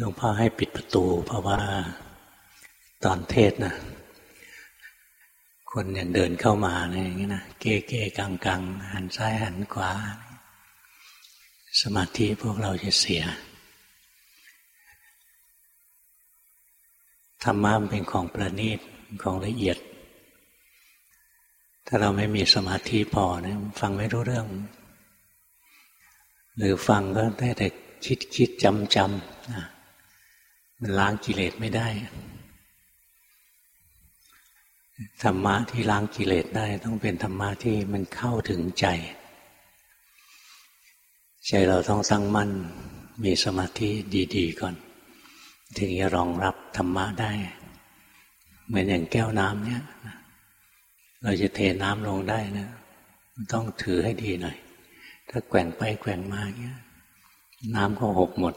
หลวงพ่อให้ปิดประตู เพราะว่าตอนเทศนะคนยังเดินเข้ามาอะไรอย่างนี้นะเก้เก้กังกังหันซ้ายหันขวา สมาธิพวกเราจะเสียธรรมะเป็นของประณีตของละเอียด ถ้าเราไม่มีสมาธิพอเนี่ยฟังไม่รู้เรื่อง หรือฟังก็ได้แต่คิดคิดจำจำนะ มันล้างกิเลสไม่ได้ ธรรมะที่ล้างกิเลสได้ ต้องเป็นธรรมะที่มันเข้าถึงใจ ใจเราต้องตั้งมั่น มีสมาธิดี ๆ ก่อน ถึงจะรองรับธรรมะได้ เหมือนอย่างแก้วน้ำเนี่ย เราจะเทน้ำลงได้นะต้องถือให้ดีหน่อย ถ้าแกว่งไปแกว่งมาเงี้ย น้ำก็หกหมด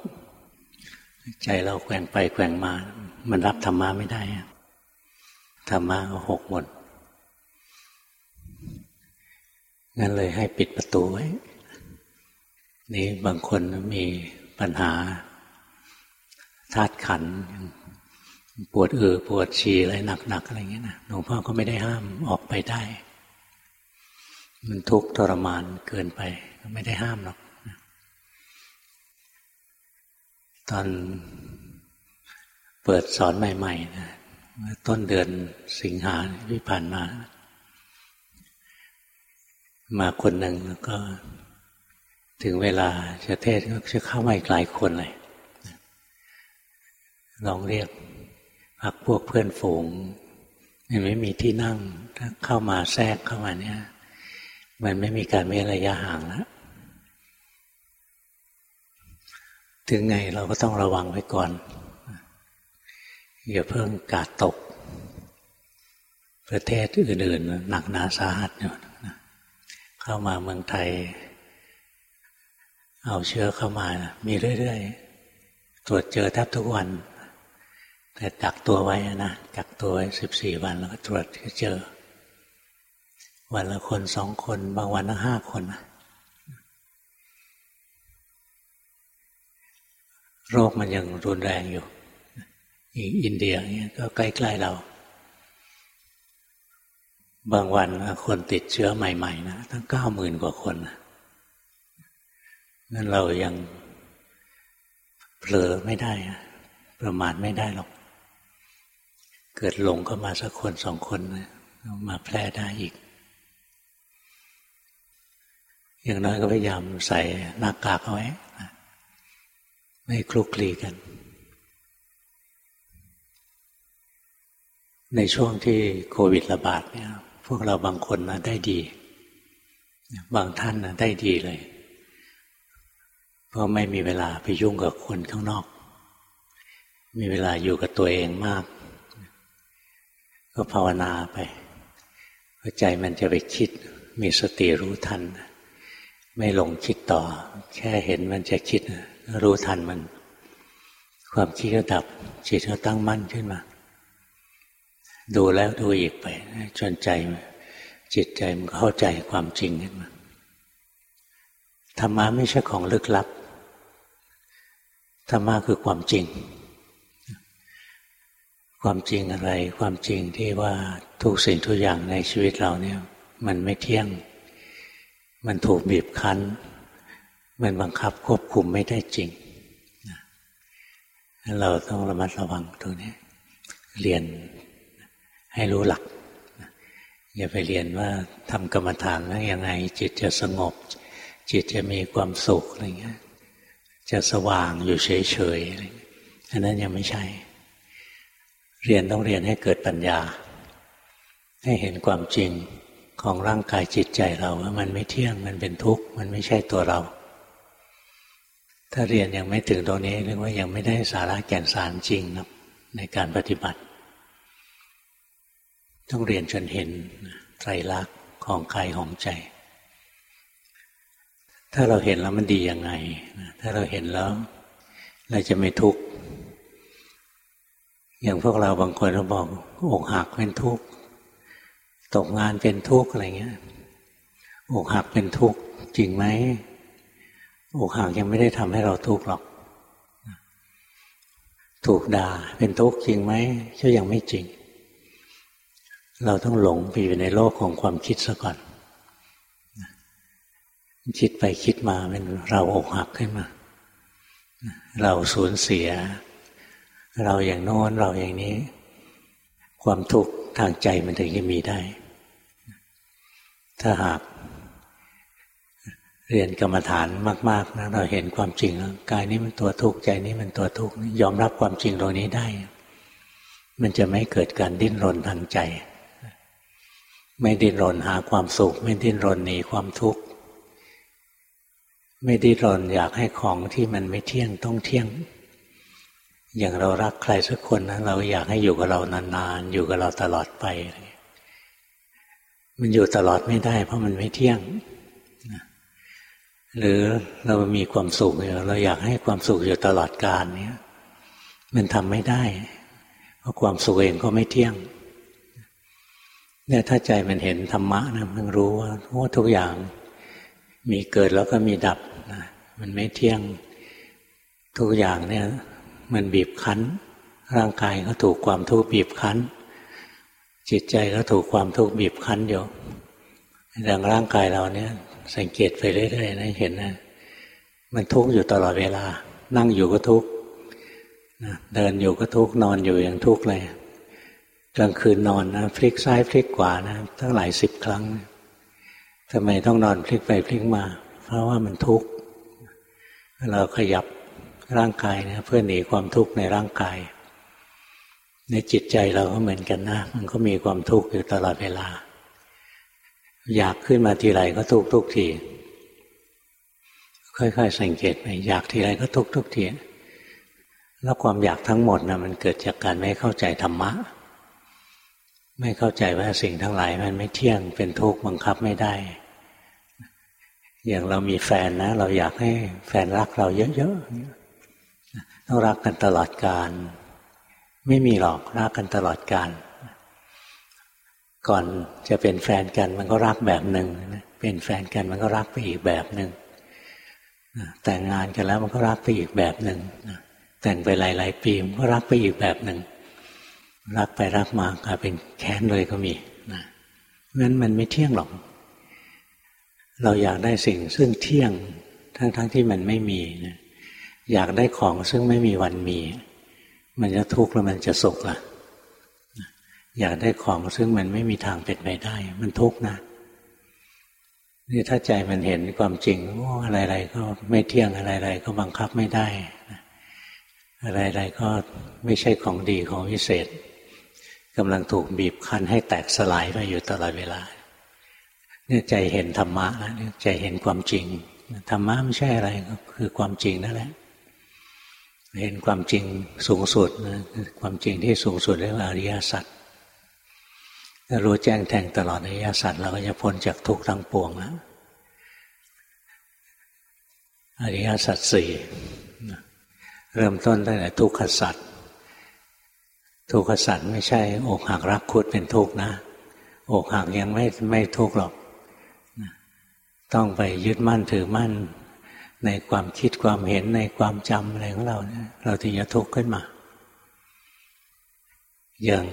ใจเราแกว่งไปแกว่งมา มันรับธรรมะไม่ได้ธรรมะก็หกหมดงั้นเลยให้ปิดประตูไว้ นี่บางคนมีปัญหาธาตุขัน ปวดเอือปวดฉี่อะไรหนักๆอะไรเงี้ยนะหลวงพ่อก็ไม่ได้ห้ามออกไปได้ มันทุกข์ทรมานเกินไป ก็ไม่ได้ห้ามหรอก ตอนเปิดสอนใหม่ๆนะต้นเดือนสิงหาที่ผ่านมา มาคนหนึ่งแล้วก็ ถึงเวลาจะเทศก็จะเข้ามาอีกหลายคนเลยลองเรียกพักพวกเพื่อนฝูงมันไม่มีที่นั่งถ้าเข้ามาแทรกเข้ามาเนี่ย มันไม่มีการเว้นระยะห่างแล้ว ถึงไงเราก็ต้องระวังไว้ก่อน อย่าเพิ่งกาดตก ประเทศอื่นๆหนักหนาสาหัสอยู่เข้ามาเมืองไทย เอาเชื้อเข้ามา มีเรื่อยๆ ตรวจเจอแทบทุกวัน แต่กักตัวไว้นะกักตัวไว้สิบสี่วันแล้วก็ตรวจก็เจอ วันละคนสองคน บางวันละห้าคนนะ โรคมันยังรุนแรงอยู่อินเดียเนี่ยก็ใกล้ๆเรา บางวันคนติดเชื้อใหม่ ๆ นะตั้งเก้าหมื่นกว่าคนนั่นเรายังเผลอไม่ได้ ประมาทไม่ได้หรอก เกิดหลงเข้ามาสักคนสองคนมาแพร่ได้อีก อย่างน้อยก็พยายามใส่หน้ากากเอาไว้ ไม่คลุกคลีกัน ในช่วงที่โควิดระบาดเนี่ย พวกเราบางคนนะได้ดี บางท่านนะได้ดีเลย เพราะไม่มีเวลาไปยุ่งกับคนข้างนอก มีเวลาอยู่กับตัวเองมาก ก็ภาวนาไปใจมันจะไปคิด มีสติรู้ทัน ไม่หลงคิดต่อ แค่เห็นมันจะคิด รู้ทันมัน ความคิดก็ดับ จิตก็ตั้งมั่นขึ้นมา ดูแล้วดูอีกไปจนใจ จิตใจมันเข้าใจความจริงขึ้นมาธรรมะไม่ใช่ของลึกลับธรรมะคือความจริง ความจริงอะไร ความจริงที่ว่าทุกสิ่งทุกอย่างในชีวิตเราเนี่ย มันไม่เที่ยง มันถูกบีบคั้น มันบังคับควบคุมไม่ได้จริงเราต้องระมัดระวังตรงนี้ เรียนให้รู้หลัก อย่าไปเรียนว่าทำกรรมฐานแล้วยังไง จิตจะสงบ จิตจะมีความสุขอะไรเงี้ยจะสว่างอยู่เฉยๆอะไรอันนั้นยังไม่ใช่ เรียนต้องเรียนให้เกิดปัญญา ให้เห็นความจริงของร่างกายจิตใจเราว่ามันไม่เที่ยงมันเป็นทุกข์ มันไม่ใช่ตัวเรา ถ้าเรียนยังไม่ถึงตรงนี้เรียกว่ายังไม่ได้สาระแก่นสารจริงนะในการปฏิบัติ ต้องเรียนจนเห็นไตรลักษณ์ของกายของใจ ถ้าเราเห็นแล้วมันดียังไง ถ้าเราเห็นแล้ว เราจะไม่ทุกข์ อย่างพวกเราบางคนเราบอกอกหักเป็นทุกข์ตกงานเป็นทุกข์อะไรเงี้ยอกหักเป็นทุกข์จริงไหม อกหักยังไม่ได้ทำให้เราทุกข์หรอก ถูกด่าเป็นทุกข์จริงไหมก็ยังไม่จริง เราต้องหลงไปอยู่ในโลกของความคิดซะก่อน คิดไปคิดมาเป็นเราอกหักขึ้นมา เราสูญเสีย เราอย่างโน้นเราอย่างนี้ ความทุกข์ทางใจมันถึงจะมีได้ ถ้าหาก เรียนกรรมฐานมากๆนะเราเห็นความจริงแล้วกายนี้มันตัวทุกข์ใจนี้มันตัวทุกข์ยอมรับความจริงตรงนี้ได้ มันจะไม่เกิดการดิ้นรนทางใจ ไม่ดิ้นรนหาความสุข ไม่ดิ้นรนหนีความทุกข์ไม่ดิ้นรนอยากให้ของที่มันไม่เที่ยงต้องเที่ยง อย่างเรารักใครสักคนนะเราอยากให้อยู่กับเรานานๆอยู่กับเราตลอดไป มันอยู่ตลอดไม่ได้ เพราะมันไม่เที่ยง หรือเรามีความสุขเราอยากให้ความสุขอยู่ตลอดกาลเนี้ยมันทำไม่ได้ เพราะความสุขเองก็ไม่เที่ยงเนี่ยถ้าใจมันเห็นธรรมะนะมันรู้ว่าว่าทุกอย่างมีเกิดแล้วก็มีดับนะมันไม่เที่ยงทุกอย่างเนี่ย มันบีบคั้น ร่างกายก็ถูกความทุกข์บีบคั้น จิตใจก็ถูกความทุกข์บีบคั้นอยู่ดังร่างกายเราเนี่ย สังเกตไปเรื่อยๆนะเห็นนะ มันทุกข์อยู่ตลอดเวลา นั่งอยู่ก็ทุกข์เดินอยู่ก็ทุกข์นอนอยู่อย่างทุกข์เลยกลางคืนนอนนะพลิกซ้ายพลิกขวานะตั้งหลายสิบครั้งทำไมต้องนอนพลิกไปพลิกมา เพราะว่ามันทุกข์เราขยับร่างกายนะเพื่อหนีความทุกข์ในร่างกาย ในจิตใจเราก็เหมือนกันนะ มันก็มีความทุกข์อยู่ตลอดเวลา อยากขึ้นมาทีไรก็ทุกทุกที ค่อยๆสังเกตไปอยากทีไรก็ทุกทุกทีแล้วความอยากทั้งหมดนะมันเกิดจากการไม่เข้าใจธรรมะ ไม่เข้าใจว่าสิ่งทั้งหลายมันไม่เที่ยงเป็นทุกข์บังคับไม่ได้ อย่างเรามีแฟนนะ เราอยากให้แฟนรักเราเยอะๆต้องรักกันตลอดกาลไม่มีหรอกรักกันตลอดกาล ก่อนจะเป็นแฟนกันมันก็รักแบบหนึ่งเป็นแฟนกันมันก็รักไปอีกแบบหนึ่งแต่งงานกันแล้วมันก็รักไปอีกแบบหนึ่งแต่งไปหลาย ๆ ปีมันก็รักไปอีกแบบหนึ่งรักไปรักมากลายเป็นแค้นเลยก็มีนะงั้นมันไม่เที่ยงหรอก เราอยากได้สิ่งซึ่งเที่ยงทั้งๆทที่มันไม่มีนะอยากได้ของซึ่งไม่มีวันมี มันจะทุกข์แล้วมันจะสุขล่ะ อยากได้ของซึ่งมันไม่มีทางเป็นไปได้ มันทุกข์นะนี่ถ้าใจมันเห็นความจริงโอ้อะไรๆก็ไม่เที่ยงอะไรๆก็บังคับไม่ได้อะไรๆก็ไม่ใช่ของดีของวิเศษกำลังถูกบีบคั้นให้แตกสลายไปอยู่ตลอดเวลาเนี่ยใจเห็นธรรมะแล้วใจเห็นความจริงธรรมะไม่ใช่อะไรก็คือความจริงนั่นแหละ เห็นความจริงสูงสุดความจริงที่สูงสุดเรียกว่าอริยสัจ ถ้ารู้แจ้งแทงตลอดในยสัตว์เราก็จะพ้นจากทุกข์ทั้งปวงแล้วอริยสัจสี่เริ่มต้นตั้งแต่ทุกขสัจทุกขสัจไม่ใช่ อกหักรักคุดเป็นทุกข์นะ อกหักยังไม่ไม่ทุกข์หรอก ต้องไปยึดมั่นถือมั่น ในความคิดความเห็นในความจำอะไรของเราเนี่ยเราถึงจะทุกข์ขึ้นมา อย่าง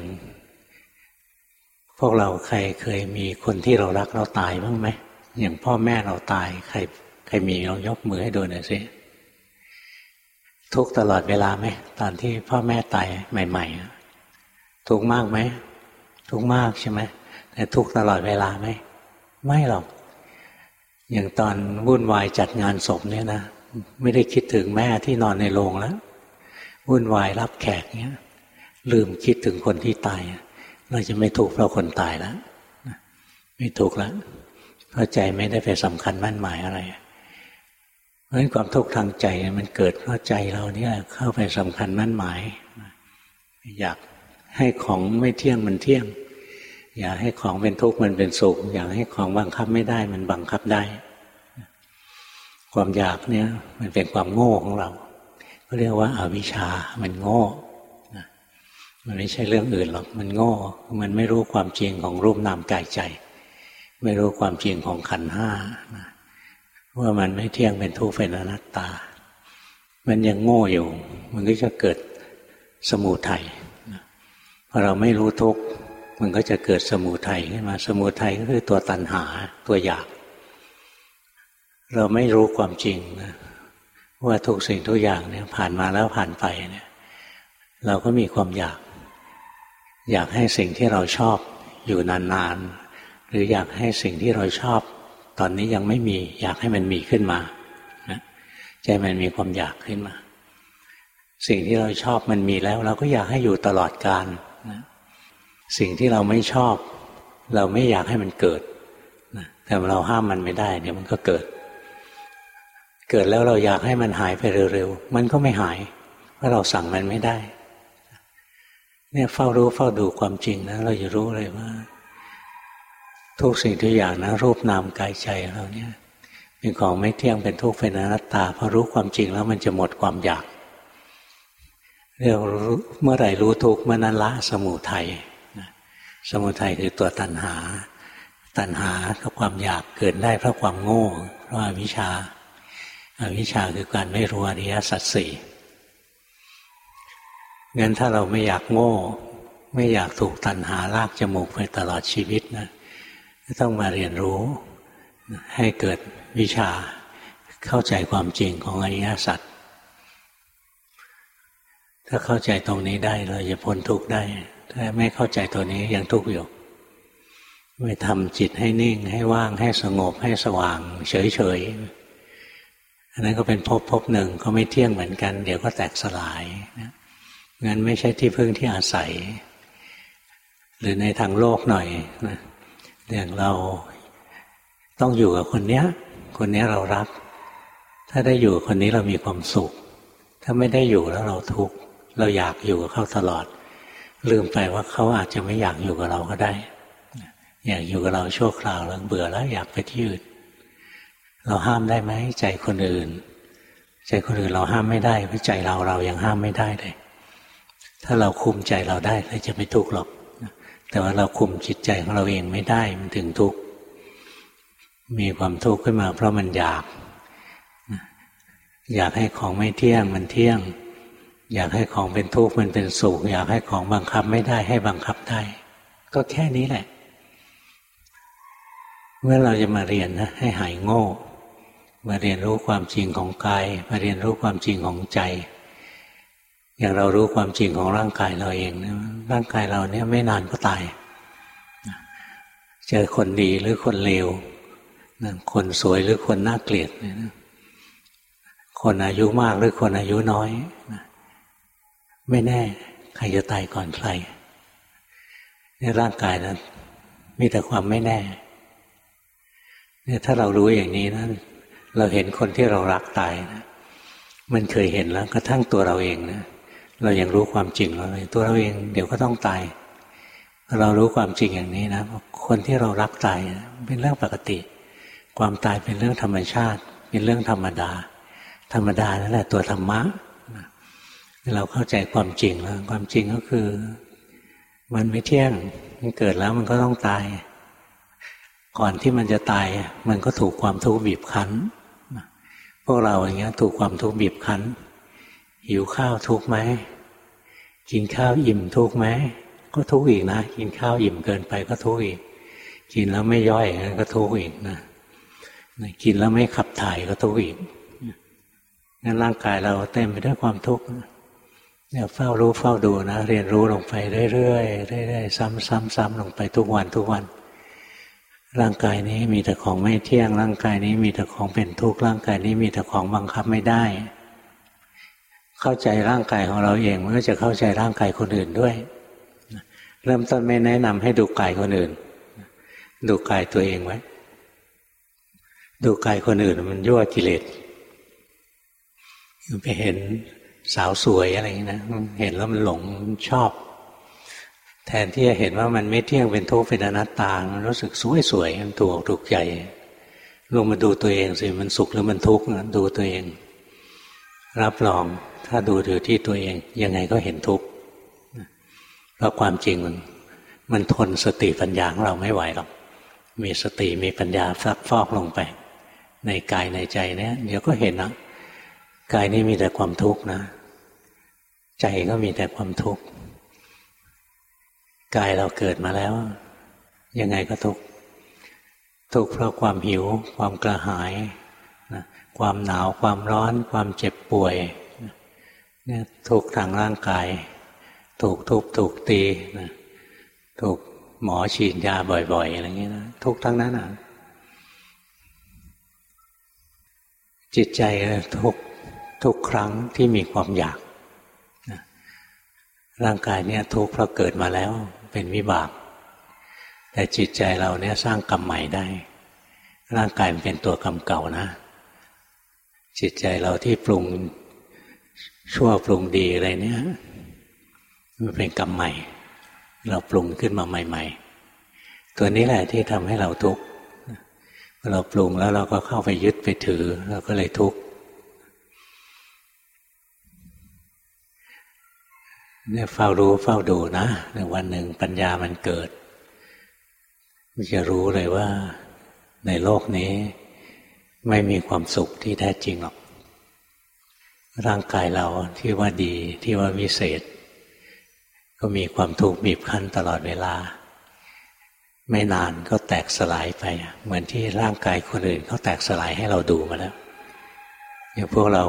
พวกเราใครเคยมีคนที่เรารักเราตายบ้างไหมอย่างพ่อแม่เราตาย ใครใครมีลองยกมือให้ดูหน่อยสิทุกตลอดเวลาไหมตอนที่พ่อแม่ตายใหม่ ๆ ทุกมากไหมทุกมากใช่ไหมแต่ทุกตลอดเวลาไหมไม่หรอก อย่างตอนวุ่นวายจัดงานศพเนี่ยนะไม่ได้คิดถึงแม่ที่นอนในโรงแล้ววุ่นวายรับแขกเนี้ยลืมคิดถึงคนที่ตาย เราจะไม่ทุกข์เพราะคนตายแล้วไม่ทุกข์แล้วเพราะใจไม่ได้ไปสำคัญมั่นหมายอะไรเพราะฉะนั้นความทุกข์ทางใจมันเกิดเพราะใจเราเนี่ยเข้าไปสำคัญมั่นหมาย อยากให้ของไม่เที่ยงมันเที่ยง อยากให้ของเป็นทุกข์มันเป็นสุข อยากให้ของบังคับไม่ได้มันบังคับได้ ความอยากเนี่ยมันเป็นความโง่ของเรา ก็เรียกว่าอาวิชามันโง่ มันไม่ใช่เรื่องอื่นหรอกมันโง่ มันไม่รู้ความจริงของรูปนามกายใจ ไม่รู้ความจริงของขันห้าว่ามันไม่เที่ยงเป็นทุกข์เป็นอนัตตา มันยังโง่อยู่ มันก็จะเกิดสมุทัยพอเราไม่รู้ทุกข์มันก็จะเกิดสมุทัยขึ้นมา สมุทัยก็คือตัวตัณหาตัวอยาก เราไม่รู้ความจริงนะว่าทุกสิ่งทุกอย่างเนี่ยผ่านมาแล้วผ่านไปเนี่ย เราก็มีความอยาก อยากให้สิ่งที่เราชอบอยู่นานๆ หรืออยากให้สิ่งที่เราชอบ ตอนนี้ยังไม่มี อยากให้มันมีขึ้นมาใจมันมีความอยากขึ้นมา สิ่งที่เราชอบมันมีแล้ว เราก็อยากให้อยู่ตลอดกาลสิ่งที่เราไม่ชอบ เราไม่อยากให้มันเกิดแต่เราห้ามมันไม่ได้เดี๋ยวมันก็เกิด เกิดแล้วเราอยากให้มันหายไปเร็วๆ มันก็ไม่หาย เพราะเราสั่งมันไม่ได้ เนี่ยเฝ้ารู้เฝ้าดูความจริงนะ เราจะรู้เลยว่า ทุกสิ่งทุกอย่างนะ รูปนามกายใจเราเนี่ยเป็นของไม่เที่ยงเป็นทุกข์เป็นอนัตตาพอรู้ความจริงแล้วมันจะหมดความอยากเรียกเมื่อไหร่รู้ทุกข์เมื่อนั้นละสมุทัยสมุทัยคือตัวตัณหา ตัณหากับความอยากเกิดได้เพราะความโง่ เพราะอวิชชาอาวิชชาคือการไม่รู้อริยสัจสี่ งั้นถ้าเราไม่อยากโง่ ไม่อยากถูกตัณหาลากจมูกไปตลอดชีวิตนะต้องมาเรียนรู้ให้เกิดวิชาเข้าใจความจริงของอริยสัจถ้าเข้าใจตรงนี้ได้เราจะพ้นทุกข์ได้ ถ้าไม่เข้าใจตัวนี้ยังทุกข์อยู่ไม่ทำจิตให้นิ่งให้ว่างให้สงบให้สว่าง เฉยๆอันนั้นก็เป็นภพภพหนึ่งก็ไม่เที่ยงเหมือนกัน เดี๋ยวก็แตกสลายนะ งั้นไม่ใช่ที่พึ่งที่อาศัย หรือในทางโลกหน่อยนะอย่างเราต้องอยู่กับคนเนี้ย คนนี้เรารัก ถ้าได้อยู่คนนี้เรามีความสุข ถ้าไม่ได้อยู่แล้วเราทุกข์เราอยากอยู่กับเขาตลอด ลืมไปว่าเขาอาจจะไม่อยากอยู่กับเราก็ได้ อยากอยู่กับเราชั่วคราวแล้วเบื่อแล้วอยากไปที่อื่นเราห้ามได้ไหมใจคนอื่น ใจคนอื่นเราห้ามไม่ได้เพราะใจเราเรายังห้ามไม่ได้เลย ถ้าเราคุมใจเราได้เราจะไม่ทุกข์หรอกแต่ว่าเราคุมจิตใจของเราเองไม่ได้มันถึงทุกข์มีความทุกข์ขึ้นมา เพราะมันอยาก อยากให้ของไม่เที่ยงมันเที่ยง อยากให้ของเป็นทุกข์มันเป็นสุขอยากให้ของบังคับไม่ได้ให้บังคับได้ ก็แค่นี้แหละ เมื่อเราจะมาเรียนนะให้หายโง่ มาเรียนรู้ความจริงของกาย มาเรียนรู้ความจริงของใจ อย่างเรารู้ความจริงของร่างกายเราเองนะร่างกายเราเนี่ยไม่นานก็ตาย เจอคนดีหรือคนเลวคนสวยหรือคนน่าเกลียดคนอายุมากหรือคนอายุน้อยไม่แน่ ใครจะตายก่อนใครในร่างกายนั้นมีแต่ความไม่แน่เนี่ยถ้าเรารู้อย่างนี้นะเราเห็นคนที่เรารักตายนะมันเคยเห็นแล้วกระทั่งตัวเราเองนะ เรายังรู้ความจริงเราเลยตัวเราเองเดี๋ยวก็ต้องตายเรารู้ความจริงอย่างนี้นะคนที่เรารักตายเป็นเรื่องปกติ ความตายเป็นเรื่องธรรมชาติ เป็นเรื่องธรรมดา ธรรมดานั่นแหละตัวธรรมะเราเข้าใจความจริงแล้ว ความจริงก็คือ มันไม่เที่ยงมันเกิดแล้วมันก็ต้องตาย ก่อนที่มันจะตาย มันก็ถูกความทุกข์บีบคั้นพวกเราอย่างเงี้ย ถูกความทุกข์บีบคั้น หิวข้าวทุกไหมกินข้าวอิ่มทุกไหมก็ทุกอีกนะ กินข้าวอิ่มเกินไปก็ทุกอีก กินแล้วไม่ย่อยก็ทุกอีกนะกินแล้วไม่ขับถ่ายก็ทุกข์อีก งั้นร่างกายเราเต็มไปด้วยความทุกข์เนี่ยเฝ้ารู้เฝ้าดูนะ เรียนรู้ลงไปเรื่อยๆเรื่อยๆซ้ำๆๆลงไปทุกวันทุกวัน ร่างกายนี้มีแต่ของไม่เที่ยง ร่างกายนี้มีแต่ของเป็นทุกข์ ร่างกายนี้มีแต่ของบังคับไม่ได้ เข้าใจร่างกายของเราเอง มันก็จะเข้าใจร่างกายคนอื่นด้วย เริ่มต้นไม่แนะนำให้ดูกายคนอื่น ดูกายตัวเองไว้ ดูกายคนอื่นมันยั่วกิเลสไปเห็นสาวสวยอะไรอย่างนี้นะเห็นแล้วมันหลงชอบ แทนที่จะเห็นว่ามันไม่เที่ยงเป็นทุกข์เป็นอนัตตา มันรู้สึกสวยสวยมันถูกถูกใจลงมาดูตัวเองสิมันสุขหรือมันทุกข์ดูตัวเอง รับรอง ถ้าดูดูที่ตัวเอง ยังไงก็เห็นทุกข์เพราะความจริงมันมันทนสติปัญญาของเราไม่ไหวหรอก มีสติมีปัญญาซักฟอกลงไป ในกายในใจเนี่ยเดี๋ยวก็เห็นนะกายนี้มีแต่ความทุกข์นะ ใจก็มีแต่ความทุกข์กายเราเกิดมาแล้ว ยังไงก็ทุกข์ทุกข์เพราะความหิว ความกระหายนะความหนาวความร้อน ความเจ็บป่วย ทุกทางร่างกาย ถูกทุบถูกตีนะถูกหมอฉีดยาบ่อยๆอะไรเงี้ยนะทุกทั้งนั้นอะจิตใจทุกทุกครั้งที่มีความอยากนะร่างกายเนี่ยทุกข์เพราะเกิดมาแล้วเป็นวิบาก แต่จิตใจเราเนี่ยสร้างกรรมใหม่ได้ ร่างกายมันเป็นตัวกรรมเก่านะ จิตใจเราที่ปรุง ชั่วปรุงดีอะไรเนี่ยมันเป็นกรรมใหม่ เราปรุงขึ้นมาใหม่ ๆ ตัวนี้แหละที่ทำให้เราทุกข์เราปรุงแล้วเราก็เข้าไปยึดไปถือ เราก็เลยทุกข์เนี่ยเฝ้ารู้เฝ้าดูนะในวันหนึ่งปัญญามันเกิดมันจะรู้เลยว่าในโลกนี้ ไม่มีความสุขที่แท้จริงหรอก ร่างกายเราที่ว่าดีที่ว่าวิเศษ ก็มีความทุกข์บีบคั้นตลอดเวลา ไม่นานก็แตกสลายไป เหมือนที่ร่างกายคนอื่นเขาแตกสลายให้เราดูมาแล้วอย่างพวกเรา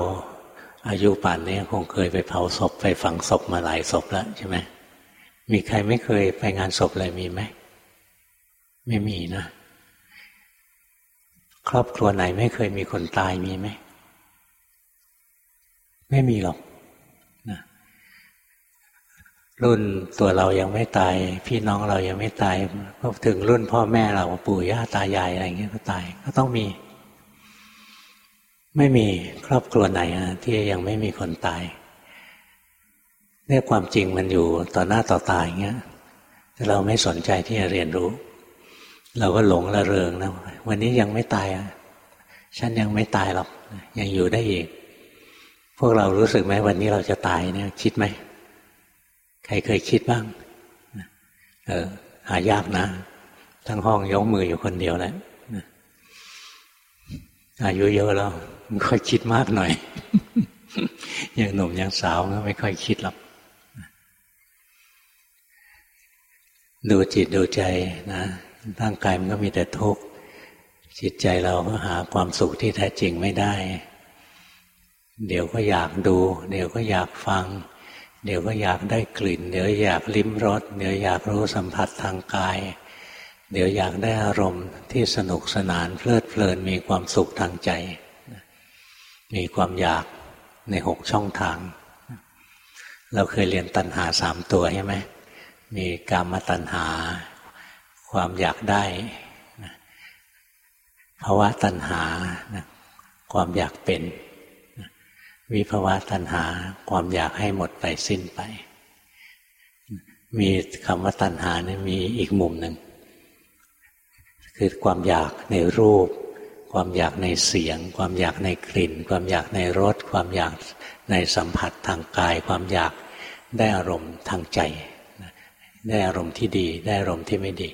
อายุป่านนี้คงเคยไปเผาศพไปฝังศพมาหลายศพแล้วใช่ไหมมีใครไม่เคยไปงานศพเลยมีไหมไม่มีนะ ครอบครัวไหนไม่เคยมีคนตายมีไหม ไม่มีหรอกนะรุ่นตัวเรายังไม่ตาย พี่น้องเรายังไม่ตายพอถึงรุ่นพ่อแม่เราปู่ย่าตายายอะไรเงี้ยก็ตาย ก็ต้องมี ไม่มีครอบครัวไหนที่ยังไม่มีคนตายเนี่ยความจริงมันอยู่ต่อหน้าต่อตาอย่างเงี้ยแต่เราไม่สนใจที่จะเรียนรู้ เราก็หลงละเริงนะวันนี้ยังไม่ตายอะฉันยังไม่ตายหรอกยังอยู่ได้อีก พวกเรารู้สึกไหมวันนี้เราจะตายเนี่ย คิดไหม ใครเคยคิดบ้าง เออ หายากนะ ทั้งห้องยกมืออยู่คนเดียวแหละอายุเยอะแล้วไม่ค่อยคิดมากหน่อย ยังหนุ่มยังสาวก็ไม่ค่อยคิดหรอกดูจิตดูใจนะร่างกายมันก็มีแต่ทุกข์จิตใจเราก็หาความสุขที่แท้จริงไม่ได้ เดี๋ยวก็อยากดู เดี๋ยวก็อยากฟัง เดี๋ยวก็อยากได้กลิ่น เดี๋ยวอยากลิ้มรสเดี๋ยวอยากรู้สัมผัสทางกาย เดี๋ยวอยากได้อารมณ์ที่สนุกสนานเพลิดเพลินมีความสุขทางใจ มีความอยากในหกช่องทาง เราเคยเรียนตัณหาสามตัวใช่ไหมมีกามตัณหา ความอยากได้ภาวะตัณหาความอยากเป็น วิภาวะตัณหาความอยากให้หมดไปสิ้นไป มีคำว่าตัณหาเนี่ยมีอีกมุมหนึ่งคือความอยากในรูป ความอยากในเสียง ความอยากในกลิ่น ความอยากในรส ความอยากในสัมผัสทางกาย ความอยากได้อารมณ์ทางใจ ได้อารมณ์ที่ดี ได้อารมณ์ที่ไม่ดี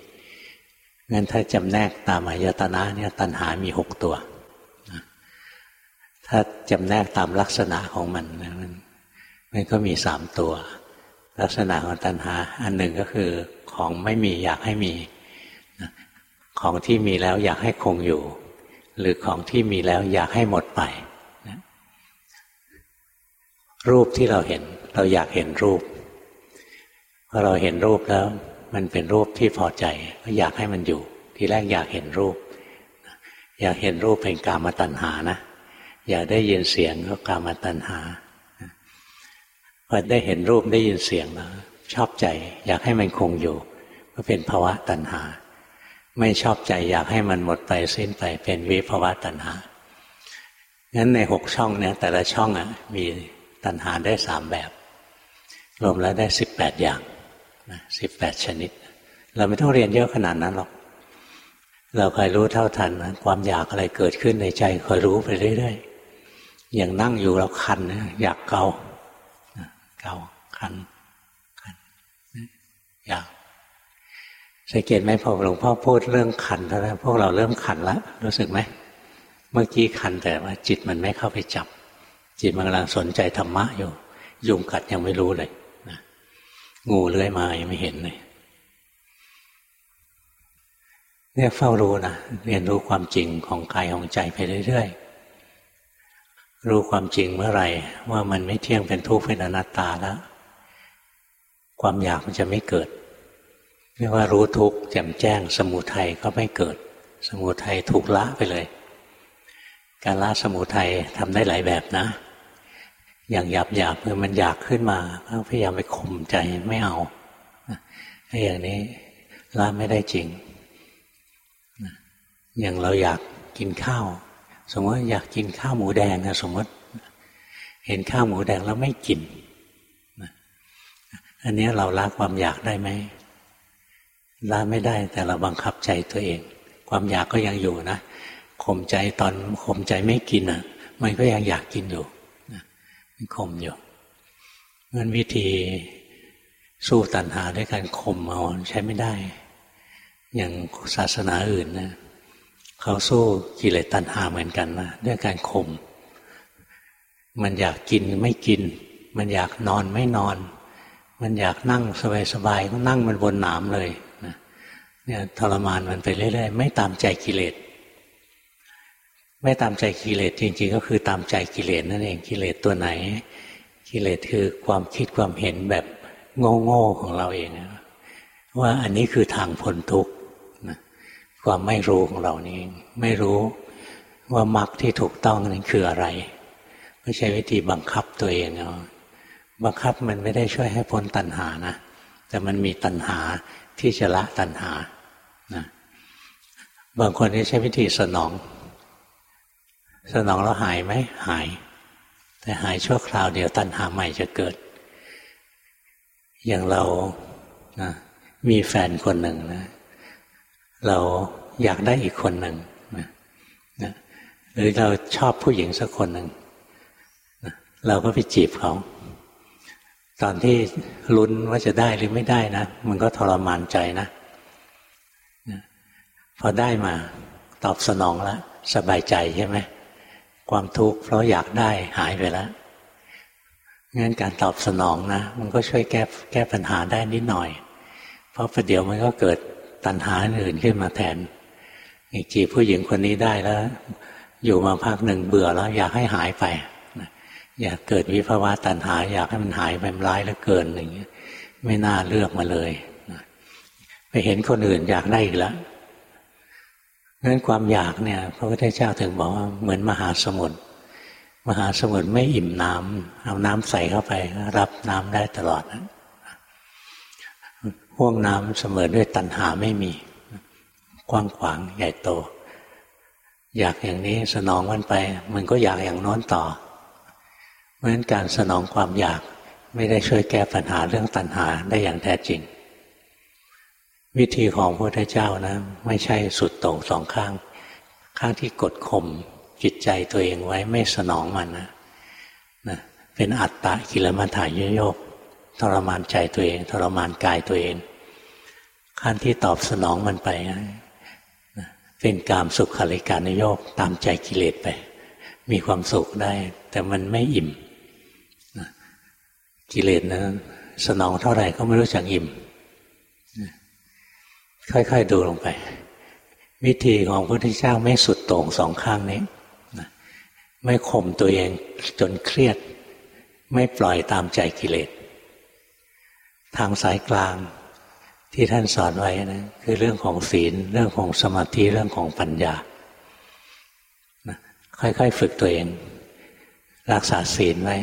งั้นถ้าจำแนกตามอายตนะเนี่ยตัณหามีหกตัว ถ้าจำแนกตามลักษณะของมันมันมันก็มีสามตัว ลักษณะของตัณหา อันหนึ่งก็คือของไม่มีอยากให้มี ของที่มีแล้วอยากให้คงอยู่ หรือของที่มีแล้วอยากให้หมดไป รูปที่เราเห็น เราอยากเห็นรูปพอเราเห็นรูปแล้ว มันเป็นรูปที่พอใจ ก็อยากให้มันอยู่ ทีแรกอยากเห็นรูป อยากเห็นรูปเป็นกามาตัณหานะ อยากได้ยินเสียงก็กามาตัณหาพอได้เห็นรูปได้ยินเสียงแล้วชอบใจ อยากให้มันคงอยู่ ก็เป็นภาวะตัณหา ไม่ชอบใจอยากให้มันหมดไปสิ้นไปเป็นวิภาวะตัณหางั้นในหกช่องเนี่ยแต่ละช่องอะมีตัณหาได้สามแบบ รวมแล้วได้สิบแปดอย่างสิบแปดชนิด เราไม่ต้องเรียนเยอะขนาดนั้นหรอก เราคอยรู้เท่าทันนะความอยากอะไรเกิดขึ้นในใจคอยรู้ไปเรื่อยๆ อย่างนั่งอยู่เราคันนะอยากเกาเกาคันคันอยากสังเกตไหมพอหลวงพ่อพูดเรื่องขันแล้วพวกเราเริ่มขันแล้วรู้สึกไหมเมื่อกี้ขันแต่ว่า จิตมันไม่เข้าไปจับ จิตมันกำลังสนใจธรรมะอยู่ ยุงกัดยังไม่รู้เลยนะงูเลื้อยมายังไม่เห็นเลยเนี่ยเฝ้ารู้นะเรียนรู้ความจริงของกายของใจไปเรื่อยๆ รู้ความจริงเมื่อไหร่ ว่ามันไม่เที่ยงเป็นทุกข์เป็นอนัตตาแล้ว ความอยากมันจะไม่เกิดเรียกว่ารู้ทุกข์แจ่มแจ้ง สมุทัยก็ไม่เกิด สมุทัยถูกละไปเลย การละสมุทัยทำได้หลายแบบนะ อย่างหยาบหยาบคือมันอยากขึ้นมาก็พยายามไปข่มใจไม่เอาถ้าอย่างนี้ละไม่ได้จริงอย่างเราอยากกินข้าว สมมติอยากกินข้าวหมูแดงนะสมมติ เห็นข้าวหมูแดงแล้วไม่กินอันนี้เราละความอยากได้ไหมละไม่ได้ แต่เราบังคับใจตัวเอง ความอยากก็ยังอยู่นะข่มใจตอนข่มใจไม่กินอะ มันก็ยังอยากกินอยู่มันข่มอยู่งั้นวิธีสู้ตัณหาด้วยการข่มเอาใช้ไม่ได้ อย่างศาสนาอื่นนะ เขาสู้กิเลสตัณหาเหมือนกันนะด้วยการข่มมันอยากกินไม่กิน มันอยากนอนไม่นอน มันอยากนั่งสบายๆก็นั่งมันบนหนามเลยนะเนี่ยทรมานมันไปเรื่อยๆไม่ตามใจกิเลสไม่ตามใจกิเลสจริง ๆ ก็คือตามใจกิเลสนั่นเองกิเลสตัวไหน กิเลสคือความคิดความเห็นแบบโง่ๆของเราเองว่าอันนี้คือทางพ้นทุกข์ ความไม่รู้ของเรานี่ไม่รู้ว่ามรรคที่ถูกต้องนั้นคืออะไรไม่ใช่วิธีบังคับตัวเองเอาบังคับมันไม่ได้ช่วยให้พ้นตัณหานะ แต่มันมีตัณหาที่จะละตัณหานะบางคนนี่ใช้วิธีสนอง สนองแล้วหายไหมหาย แต่หายชั่วคราวเดียวตัณหาใหม่จะเกิด อย่างเรานะมีแฟนคนหนึ่งนะ เราอยากได้อีกคนหนึ่งนะหรือเราชอบผู้หญิงสักคนหนึ่งนะเราก็ไปจีบเขา ตอนที่ลุ้นว่าจะได้หรือไม่ได้นะ มันก็ทรมานใจนะนะพอได้มาตอบสนองแล้วสบายใจใช่ไหมความทุกข์เพราะอยากได้หายไปแล้วงั้นการตอบสนองนะ มันก็ช่วยแก้แก้ปัญหาได้นิดหน่อย เพราะประเดี๋ยวมันก็เกิด ตัณหาอื่นขึ้นมาแทนอีกจีผู้หญิงคนนี้ได้แล้ว อยู่มาพักหนึ่งเบื่อแล้ว อยากให้หายไปอยากเกิดวิภาวะตัณหา อยากให้มันหายไปมันร้ายเหลือเกินอย่างเงี้ย ไม่น่าเลือกมาเลยไปเห็นคนอื่นอยากได้อีกแล้วนั้นความอยากเนี่ยพระพุทธเจ้าถึงบอกว่าเหมือนมหาสมุทรมหาสมุทรไม่อิ่มน้ำเอาน้ำใส่เข้าไป รับน้ำได้ตลอดนะ ห่วงน้ำเสมอด้วยตัณหาไม่มี กว้างขวางใหญ่โต อยากอย่างนี้สนองมันไป มันก็อยากอย่างน้นต่อ เพราะฉะนั้นการสนองความอยากไม่ได้ช่วยแก้ปัญหาเรื่องตัณหาได้อย่างแท้จริง วิธีของพระพุทธเจ้านะ ไม่ใช่สุดโต่งสองข้าง ข้างที่กดข่มจิตใจตัวเองไว้ไม่สนองมันนะนะเป็นอัตตะกิลมัฏฐายโยก ทรมานใจตัวเอง ทรมานกายตัวเอง ขั้นที่ตอบสนองมันไปเป็นกามสุขขลิการนโยกตามใจกิเลสไป มีความสุขได้ แต่มันไม่อิ่มกิเลสนะสนองเท่าไหร่ก็ไม่รู้จักอิ่ม ค่อยๆดูลงไป วิธีของพระพุทธเจ้าไม่สุดโต่งสองข้างนี้ไม่ข่มตัวเองจนเครียด ไม่ปล่อยตามใจกิเลส ทางสายกลางที่ท่านสอนไว้นะคือเรื่องของศีล เรื่องของสมาธิเรื่องของปัญญาค่อยๆ ฝึกตัวเอง รักษาศีลไว้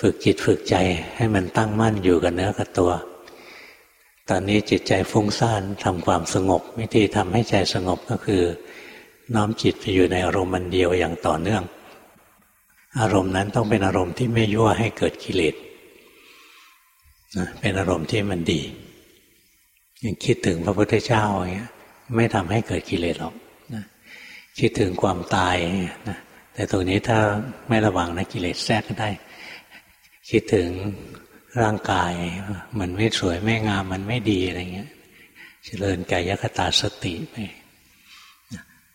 ฝึกจิตฝึกใจให้มันตั้งมั่นอยู่กับเนื้อกับตัว ตอนนี้จิตใจฟุ้งซ่านทำความสงบ วิธีทำให้ใจสงบก็คือ น้อมจิตไปอยู่ในอารมณ์มันเดียวอย่างต่อเนื่อง อารมณ์นั้นต้องเป็นอารมณ์ที่ไม่ยั่วให้เกิดกิเลสเเป็นอารมณ์ที่มันดียังคิดถึงพระพุทธเจ้าอย่างเงี้ย ไม่ทำให้เกิดกิเลสหรอกนะคิดถึงความตายนะแต่ตรงนี้ถ้าไม่ระวังนะกิเลสแทรกก็ได้ คิดถึงร่างกาย มันไม่สวยไม่งามมันไม่ดีอะไรเงี้ย เจริญกายคตาสติไป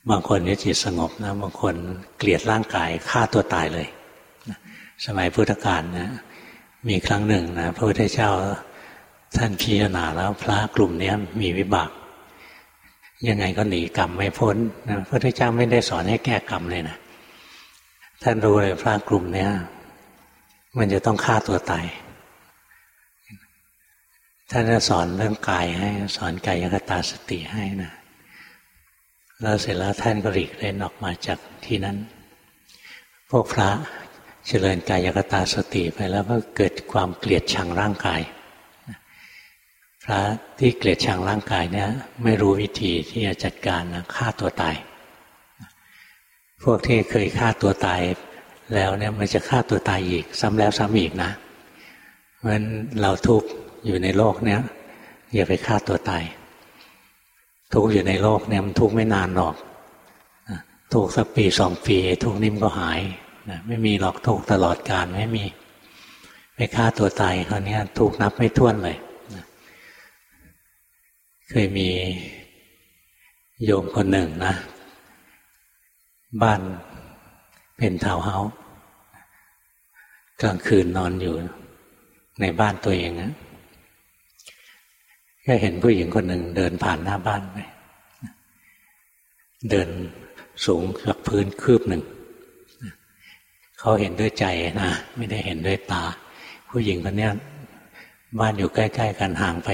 บางคนนี่จิตสงบนะบางคนเกลียดร่างกายฆ่าตัวตายเลยสมัยพุทธกาลนะ มีครั้งหนึ่งนะพระพุทธเจ้าท่านพิจารณาแล้วพระกลุ่มนี้มีวิบาก ยังไงก็หนีกรรมไม่พ้นนะพระพุทธเจ้าไม่ได้สอนให้แก้กรรมเลยนะท่านรู้เลยพระกลุ่มนี้มันจะต้องฆ่าตัวตายท่านจะสอนเรื่องกายให้ สอนกายกตาสติให้นะแล้วเสร็จแล้วท่านก็หลีกเล่นออกมาจากที่นั้น พวกพระ เจริญกายกตาสติไปแล้วก็เกิดความเกลียดชังร่างกาย พระที่เกลียดชังร่างกายเนี่ยไม่รู้วิธีที่จะจัดการนะฆ่าตัวตาย พวกที่เคยฆ่าตัวตายแล้วเนี่ยมันจะฆ่าตัวตายอีก ซ้ำแล้วซ้ำอีกนะ เพราะฉะนั้นเราทุกอยู่ในโลกเนี้ยอย่าไปฆ่าตัวตาย ทุกอยู่ในโลกเนี่ยมันทุกไม่นานหรอกทุกสักปีสองปีทุกนิ่มก็หาย นะไม่มีหรอกทุกตลอดการไม่มีไปฆ่าตัวตายเขาเนี้ทุกนับไม่ถ้วนเลยนะเคยมีโยมคนหนึ่งนะ บ้านเป็นทาวเฮาส์กลางคืนนอนอยู่ในบ้านตัวเองนะก็เห็นผู้หญิงคนหนึ่งเดินผ่านหน้าบ้านไปเดินสูงจากพื้นคืบหนึ่ง เขาเห็นด้วยใจนะไม่ได้เห็นด้วยตา ผู้หญิงคนนี้บ้านอยู่ใกล้ ๆ กันห่างไป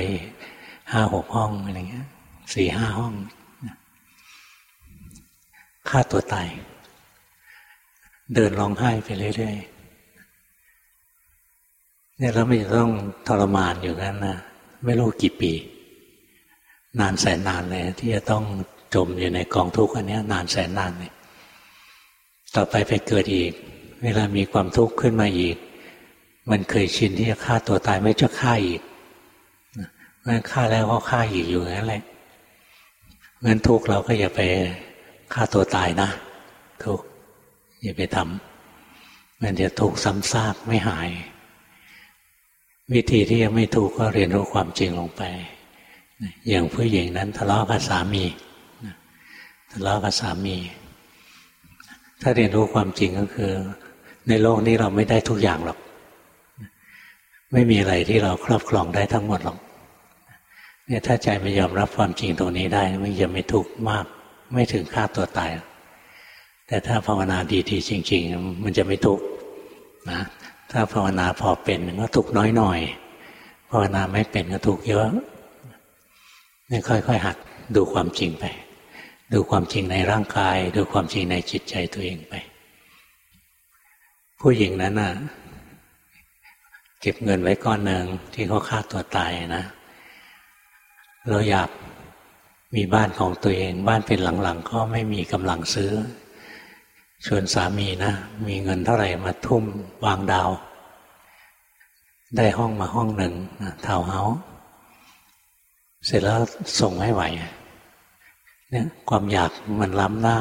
ห้าหกห้องอะไรเงี้ยสี่ห้าห้องฆ่าตัวตาย เดินร้องไห้ไปเรื่อยๆเนี่ยเราไม่ต้องทรมานอยู่กันนะไม่รู้กี่ปี นานแสนนานเลย ที่จะต้องจมอยู่ในกองทุกข์อันนี้นานแสนนานเลยต่อไปไปเกิดอีก เวลามีความทุกข์ขึ้นมาอีก มันเคยชินที่จะฆ่าตัวตายไม่จะฆ่าอีกงั้นฆ่าแล้วก็ฆ่าอีกอยู่นั่นแหละงั้นทุกข์เราก็อย่าไปฆ่าตัวตายนะทุกข์อย่าไปทำมันจะทุกข์ซ้ำซากไม่หาย วิธีที่ยังไม่ถูกข์ก็เรียนรู้ความจริงลงไป อย่างผู้หญิงนั้นทะเลาะกับสามีทะเลาะกับสามี ถ้าเรียนรู้ความจริงก็คือ ในโลกนี้เราไม่ได้ทุกอย่างหรอก ไม่มีอะไรที่เราครอบครองได้ทั้งหมดหรอกเนี่ยถ้าใจมันยอมรับความจริงตรงนี้ได้มันจะไม่ทุกข์มาก ไม่ถึงฆ่าตัวตาย แต่ถ้าภาวนาดีๆจริง ๆ มันจะไม่ทุกข์นะถ้าภาวนาพอเป็นก็ทุกน้อยหน่อยภาวนาไม่เป็นก็ทุกเยอะนี่ค่อยๆหัดดูความจริงไป ดูความจริงในร่างกาย ดูความจริงในจิตใจตัวเองไป ผู้หญิงนั้นน่ะ เก็บเงินไว้ก้อนหนึ่งที่เขาฆ่าตัวตายนะ เราอยากมีบ้านของตัวเอง บ้านเป็นหลังๆ ก็ไม่มีกำลังซื้อ ชวนสามีนะ มีเงินเท่าไหร่มาทุ่มวางดาว ได้ห้องมาห้องหนึ่งทาวเฮาเสร็จแล้วส่งไม่ไหวเนี่ยความอยากมันล้ำหน้า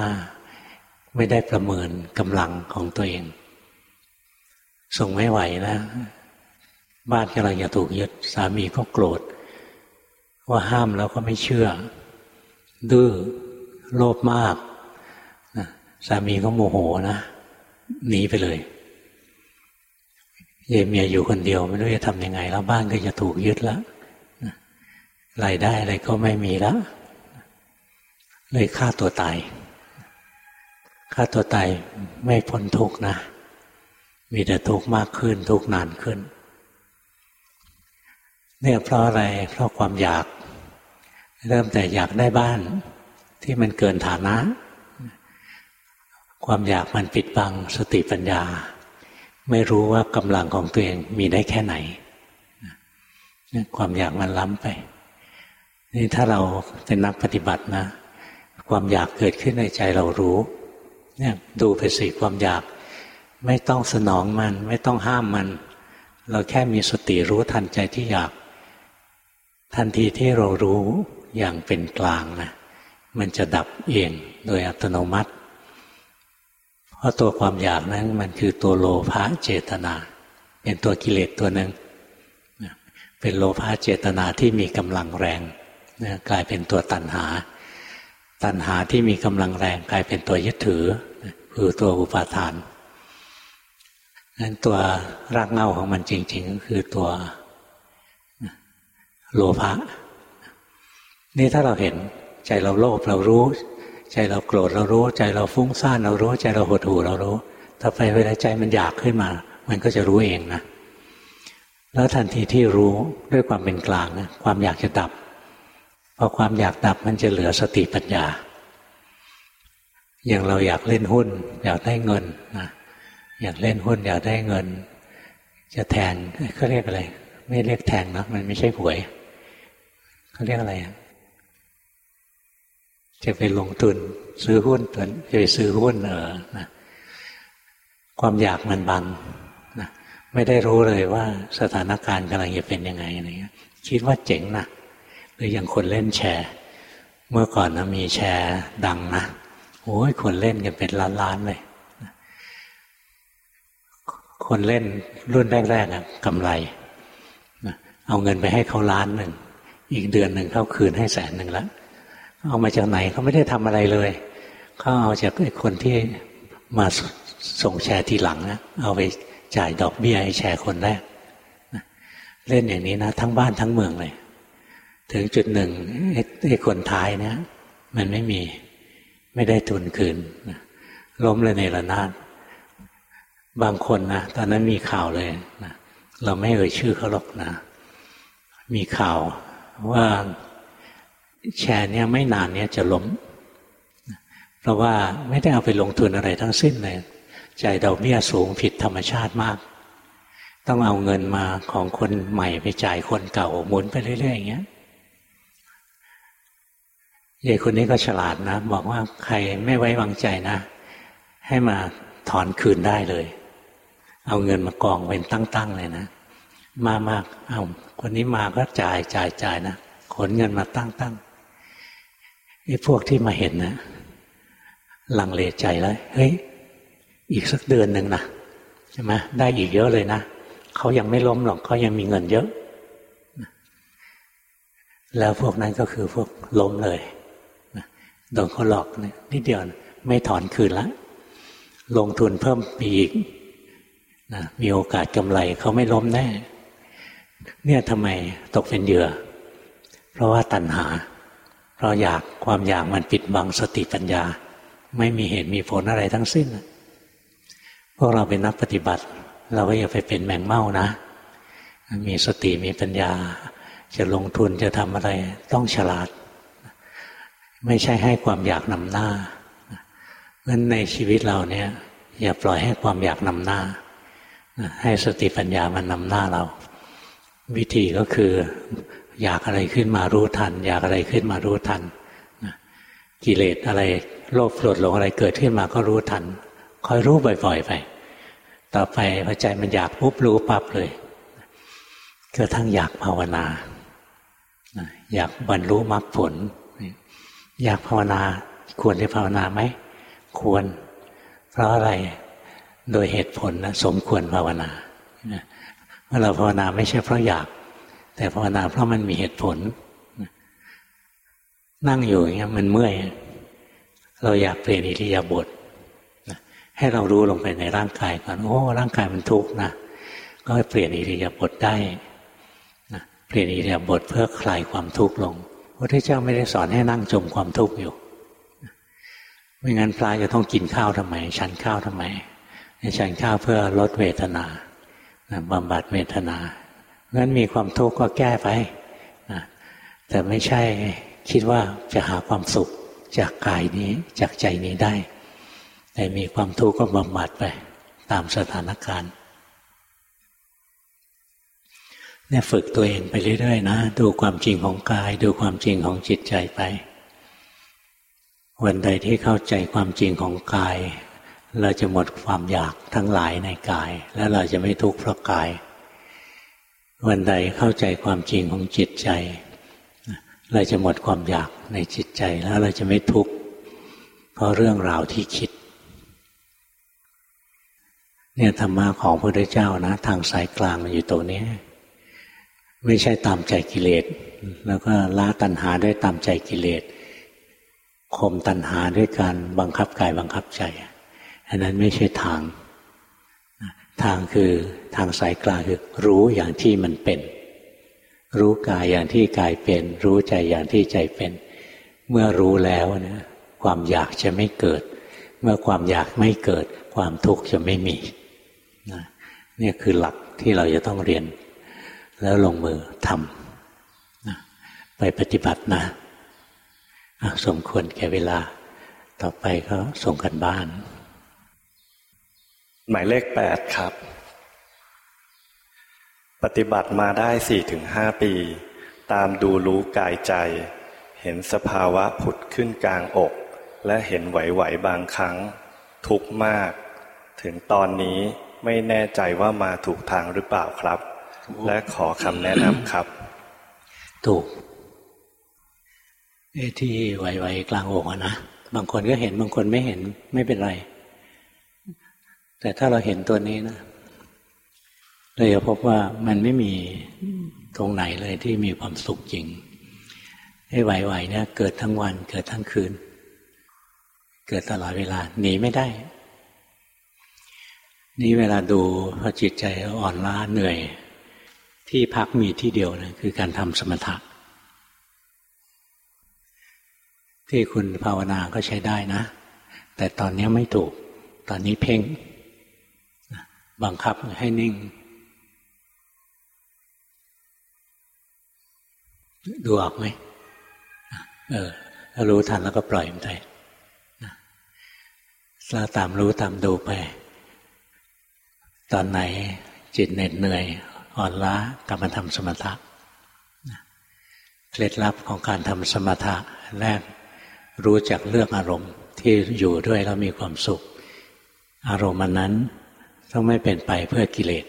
ไม่ได้ประเมินกำลังของตัวเอง ส่งไม่ไหวนะบ้านกำลังจะถูกยึดสามีก็โกรธ ว่าห้ามแล้วก็ไม่เชื่อ ดื้อโลภมากสามีก็โมโหนะหนีไปเลยเยเมียอยู่คนเดียวไม่รู้จะทำยังไง แล้วบ้านก็จะถูกยึดแล้วรายได้อะไรก็ไม่มีแล้วเลยฆ่าตัวตายฆ่าตัวตายไม่พ้นทุกนะ มีแต่ทุกข์มากขึ้น ทุกข์นานขึ้น เนี่ยเพราะอะไรเพราะความอยาก เริ่มแต่อยากได้บ้านที่มันเกินฐานะ ความอยากมันปิดบังสติปัญญา ไม่รู้ว่ากำลังของตัวเองมีได้แค่ไหนความอยากมันล้ำไป นี่ถ้าเราเป็นนักปฏิบัตินะ ความอยากเกิดขึ้นในใจเรารู้ เนี่ยดูไปสิความอยาก ไม่ต้องสนองมัน ไม่ต้องห้ามมัน เราแค่มีสติรู้ทันใจที่อยาก ทันทีที่เรารู้อย่างเป็นกลางนะมันจะดับเองโดยอัตโนมัติ เพราะตัวความอยากนั้นมันคือตัวโลภะเจตนา เป็นตัวกิเลสตัวหนึ่งเป็นโลภะเจตนาที่มีกำลังแรงกลายเป็นตัวตัณหา ตัณหาที่มีกำลังแรงกลายเป็นตัวยึดถือคือตัวอุปาทาน นั้นตัวรากเงาของมันจริง ๆ ก็คือตัวโลภะนี่ถ้าเราเห็นใจเราโลภเรารู้ ใจเราโกรธเรารู้ ใจเราฟุ้งซ่านเรารู้ ใจเราหดหู่เรารู้ต่อไปเวลาใจมันอยากขึ้นมา มันก็จะรู้เองนะแล้วทันทีที่รู้ด้วยความเป็นกลางนะความอยากจะดับพอความอยากดับมันจะเหลือสติปัญญาอย่างเราอยากเล่นหุ้น อยากได้เงินนะ อยากเล่นหุ้นอยากได้เงิน จะแทงเขาเรียกอะไร ไม่เรียกแทงนะมันไม่ใช่หวยเขาเรียกอะไรจะไปลงทุนซื้อหุ้นตัวจะไปซื้อหุ้นเออนะความอยากมันบังนะไม่ได้รู้เลยว่าสถานการณ์กำลังจะเป็นยังไงอะไรเงี้ยคิดว่าเจ๋งนะหรืออย่างคนเล่นแชร์ เมื่อก่อนนะมีแชร์ดังนะโอ้ยคนเล่นกันเป็นล้านๆเลย คนเล่นรุ่นแรกๆกำไรเอาเงินไปให้เขาล้านหนึ่งอีกเดือนหนึ่งเขาคืนให้แสนหนึ่งแล้วเอามาจากไหนเขาไม่ได้ทำอะไรเลยเขาเอาจากไอ้คนที่มาส่งแชร์ทีหลังนะเอาไปจ่ายดอกเบี้ยให้แชร์คนแรกเล่นอย่างนี้นะ ทั้งบ้านทั้งเมืองเลย ถึงจุดหนึ่งไอ้คนท้ายเนี่ยมันไม่มีไม่ได้ทุนคืนล้มเลยในระนาด บางคนนะตอนนั้นมีข่าวเลยนะเราไม่เอ่ยชื่อเขาหรอกนะ มีข่าวว่าแชร์เนี่ยไม่นานเนี่ยจะล้ม เพราะว่าไม่ได้เอาไปลงทุนอะไรทั้งสิ้นเลยใจดอกเบี้ยสูงผิดธรรมชาติมาก ต้องเอาเงินมาของคนใหม่ไปจ่ายคนเก่าหมุนไปเรื่อยๆอย่างเงี้ยยายคนนี้ก็ฉลาดนะ บอกว่าใครไม่ไว้วางใจนะ ให้มาถอนคืนได้เลย เอาเงินมากองเป็นตั้งๆเลยนะ มามากเอาคนนี้มาก็จ่ายจ่ายจ่ายนะขนเงินมาตั้งๆไอ้พวกที่มาเห็นนะหลังเลใจแล้วเฮ้ยอีกสักเดือนหนึ่งนะใช่ไหมได้อีกเยอะเลยนะเขายังไม่ล้มหรอกเขายังมีเงินเยอะ แล้วพวกนั้นก็คือพวกล้มเลยโดนเขาหลอกนิดเดียวไม่ถอนคืนละลงทุนเพิ่มปีอีก นะมีโอกาสกำไรเขาไม่ล้มแน่ เนี่ยทำไมตกเป็นเหยื่อ เพราะว่าตัณหา เพราะอยากความอยากมันปิดบังสติปัญญา ไม่มีเหตุมีผลอะไรทั้งสิ้น พวกเราเป็นนักปฏิบัติ เราก็อย่าไปเป็นแมงเม่านะ มีสติมีปัญญา จะลงทุนจะทำอะไรต้องฉลาด ไม่ใช่ให้ความอยากนำหน้างั้นในชีวิตเราเนี่ย อย่าปล่อยให้ความอยากนำหน้า ให้สติปัญญามันนำหน้าเรา วิธีก็คือ อยากอะไรขึ้นมารู้ทัน อยากอะไรขึ้นมารู้ทันกิเลสอะไรโลภโกรธหลงอะไรเกิดขึ้นมาก็รู้ทัน คอยรู้บ่อยๆไป ต่อไปพอใจมันอยากปุ๊บรู้ปั๊บเลยกระทั่งอยากภาวนา อยากบรรลุมรรคผล อยากภาวนา ควรจะภาวนาไหม ควร เพราะอะไร โดยเหตุผลนะสมควรภาวนาเมื่อเราภาวนาไม่ใช่เพราะอยาก แต่ภาวนาเพราะมันมีเหตุผล นั่งอยู่อย่างเงี้ยมันเมื่อย เราอยากเปลี่ยนอิริยาบถให้เรารู้ลงไปในร่างกายก่อนโอ้ร่างกายมันทุกข์นะก็เปลี่ยนอิริยาบถได้นะเปลี่ยนอิริยาบถเพื่อคลายความทุกข์ลงพระพุทธเจ้าไม่ได้สอนให้นั่งจมความทุกข์อยู่ ไม่งั้นพระจะต้องกินข้าวทำไม ฉันข้าวทำไม ฉันข้าวเพื่อลดเวทนาบำบัดเวทนางั้นมีความทุกข์ก็แก้ไปนะแต่ไม่ใช่คิดว่าจะหาความสุขจากกายนี้จากใจนี้ได้ แต่มีความทุกข์ก็บำบัดไป ตามสถานการณ์เนี่ยฝึกตัวเองไปเรื่อยๆนะ ดูความจริงของกาย ดูความจริงของจิตใจไป วันใดที่เข้าใจความจริงของกาย เราจะหมดความอยากทั้งหลายในกาย แล้วเราจะไม่ทุกข์เพราะกาย วันใดเข้าใจความจริงของจิตใจ เราจะหมดความอยากในจิตใจแล้วเราจะไม่ทุกข์เพราะเรื่องราวที่คิด เนี่ยธรรมะของพระพุทธเจ้านะ ทางสายกลางมันอยู่ตรงนี้ ไม่ใช่ตามใจกิเลสแล้วก็ละตัณหาด้วยตามใจกิเลสข่มตัณหาด้วยการบังคับกายบังคับใจ อันนั้นไม่ใช่ทาง ทางคือทางสายกลางคือรู้อย่างที่มันเป็น รู้กายอย่างที่กายเป็น รู้ใจอย่างที่ใจเป็น เมื่อรู้แล้วนะความอยากจะไม่เกิด เมื่อความอยากไม่เกิด ความทุกข์จะไม่มีนะนี่คือหลักที่เราจะต้องเรียน แล้วลงมือทำนะไปปฏิบัตินะสมควรแก่เวลา ต่อไปก็ส่งกันบ้าน หมายเลขแปดครับ ปฏิบัติมาได้สี่ถึงห้าปี ตามดูรู้กายใจ เห็นสภาวะผุดขึ้นกลางอก และเห็นไหวๆบางครั้ง ทุกมาก ถึงตอนนี้ไม่แน่ใจว่ามาถูกทางหรือเปล่าครับ และขอคำแนะนำครับ ถูกที่ไหวๆกลางอกนะ บางคนก็เห็นบางคนไม่เห็นไม่เป็นไร แต่ถ้าเราเห็นตัวนี้นะเราจะพบว่ามันไม่มีตรงไหนเลยที่มีความสุขจริงไอ้ไหวๆเนี่ยเกิดทั้งวันเกิดทั้งคืน เกิดตลอดเวลาหนีไม่ได้ นี่เวลาดูพอจิตใจอ่อนล้าเหนื่อย ที่พักมีที่เดียวนะคือการทำสมถะที่คุณภาวนาก็ใช้ได้นะ แต่ตอนนี้ไม่ถูก ตอนนี้เพ่ง บังคับให้นิ่ง ดูออกไหมเออถ้ารู้ทันแล้วก็ปล่อยมันไปเราตามรู้ตามดูไป ตอนไหนจิตเหน็ดเหนื่อย อ่อนล้ากลับมาทำสมถะเคล็ดลับของการทำสมถะแรกรู้จักเลือกอารมณ์ที่อยู่ด้วยแล้วมีความสุข อารมณ์นั้น ต้องไม่เป็นไปเพื่อกิเลส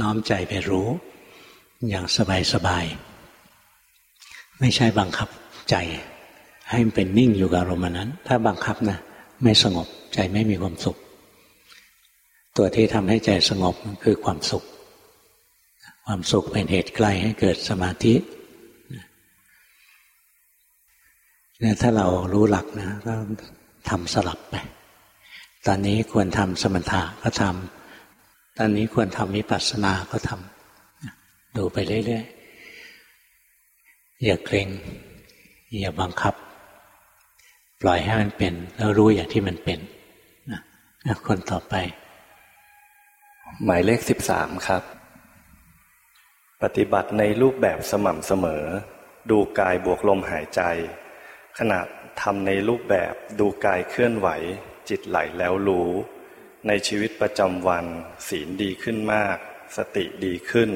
น้อมใจไปรู้อย่างสบายสบาย ไม่ใช่บังคับใจให้มันเป็นนิ่งอยู่กับอารมณ์นั้น ถ้าบังคับนะไม่สงบใจไม่มีความสุข ตัวที่ทำให้ใจสงบคือความสุข ความสุขเป็นเหตุใกล้ให้เกิดสมาธิเนี่ยถ้าเรารู้หลักนะก็ทำสลับไป ตอนนี้ควรทำสมถะก็ทำตอนนี้ควรทำวิปัสสนาก็ทำดูไปเรื่อยๆ อย่าเกรงอย่าบังคับ ปล่อยให้มันเป็น แล้วรู้อย่างที่มันเป็นนะคนต่อไป หมายเลขสิบสามครับ ปฏิบัติในรูปแบบสม่ำเสมอ ดูกายบวกลมหายใจ ขณะทำในรูปแบบดูกายเคลื่อนไหว จิตไหลแล้วรู้ ในชีวิตประจำวัน ศีลดีขึ้นมาก สติดีขึ้น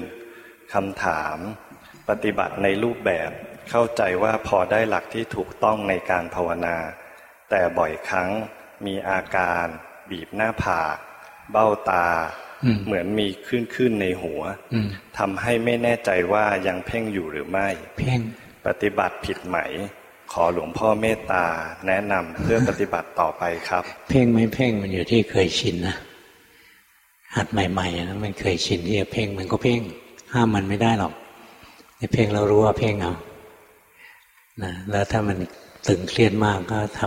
คำถาม ปฏิบัติในรูปแบบเข้าใจว่าพอได้หลักที่ถูกต้องในการภาวนา แต่บ่อยครั้งมีอาการ บีบหน้าผากเบ้าตา เหมือนมีขึ้นขึ้นในหัวทำให้ไม่แน่ใจว่ายังเพ่งอยู่หรือไม่ เพ่งปฏิบัติผิดไหม ขอหลวงพ่อเมตตาแนะนำเพื่อปฏิบัติต่อไปครับ เพ่งไม่เพ่งมันอยู่ที่เคยชินนะหัดใหม่ๆนะมันเคยชินที่จะเพ่งมันก็เพ่ง ห้ามมันไม่ได้หรอกเพ่งเรารู้ว่าเพ่งเอานะแล้วถ้ามันตึงเครียดมากก็ท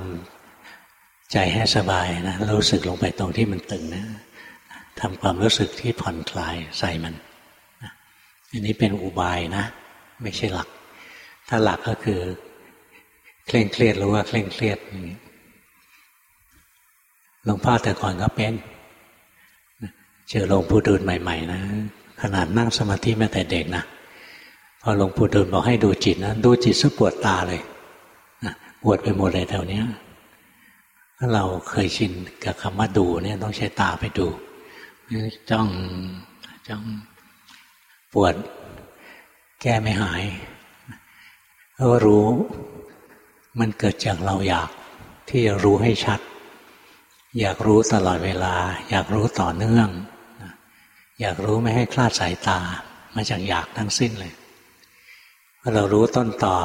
ำใจให้สบายนะรู้สึกลงไปตรงที่มันตึงนะทำความรู้สึกที่ผ่อนคลายใส่มันอันนี้เป็นอุบายนะ ไม่ใช่หลัก ถ้าหลักก็คือ เคร่งเครียดรู้ว่าเคร่งเครียดอย่างนี้หลวงพ่อแต่ก่อนก็เป็นเจอหลวงปู่ดูลใหม่ ๆ นะขนาดนั่งสมาธิมาแต่เด็กนะพอหลวงปู่ดูลบอกให้ดูจิตนะดูจิตซะปวดตาเลยปวดไปหมดเลยแถวเนี้ยถ้าเราเคยชินกับคำว่าดูเนี่ยต้องใช้ตาไปดูจ้องจ้องปวด แก้ไม่หายก็รู้ มันเกิดจากเราอยากที่จะรู้ให้ชัด อยากรู้ตลอดเวลา อยากรู้ต่อเนื่อง อยากรู้ไม่ให้คลาดสายตา มาจากอยากทั้งสิ้นเลยพอเรารู้ต้นต่อ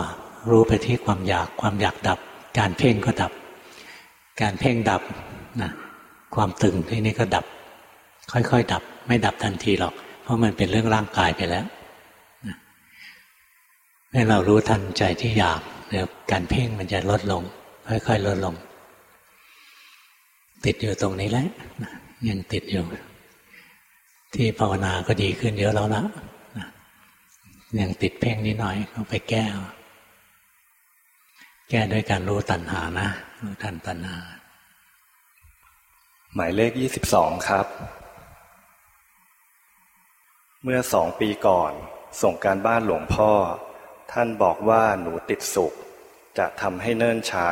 รู้ไปที่ความอยากความอยากดับ การเพ่งก็ดับ การเพ่งดับนะความตึงที่นี่ก็ดับ ค่อยๆ ดับ ไม่ดับทันทีหรอก เพราะมันเป็นเรื่องร่างกายไปแล้วให้เรารู้ทันใจที่อยาก เดี๋ยวการเพ่งมันจะลดลง ค่อย ๆ ลดลง ติดอยู่ตรงนี้แหละยังติดอยู่ ที่ภาวนาก็ดีขึ้นเยอะแล้วละยังติดเพ่งนิดหน่อยก็ไปแก้แก้ด้วยการรู้ตัณหานะรู้ทันตัณหา หมายเลขยี่สิบสองครับ เมื่อสองปีก่อน ส่งการบ้านหลวงพ่อ ท่านบอกว่าหนูติดสุข จะทำให้เนิ่นช้า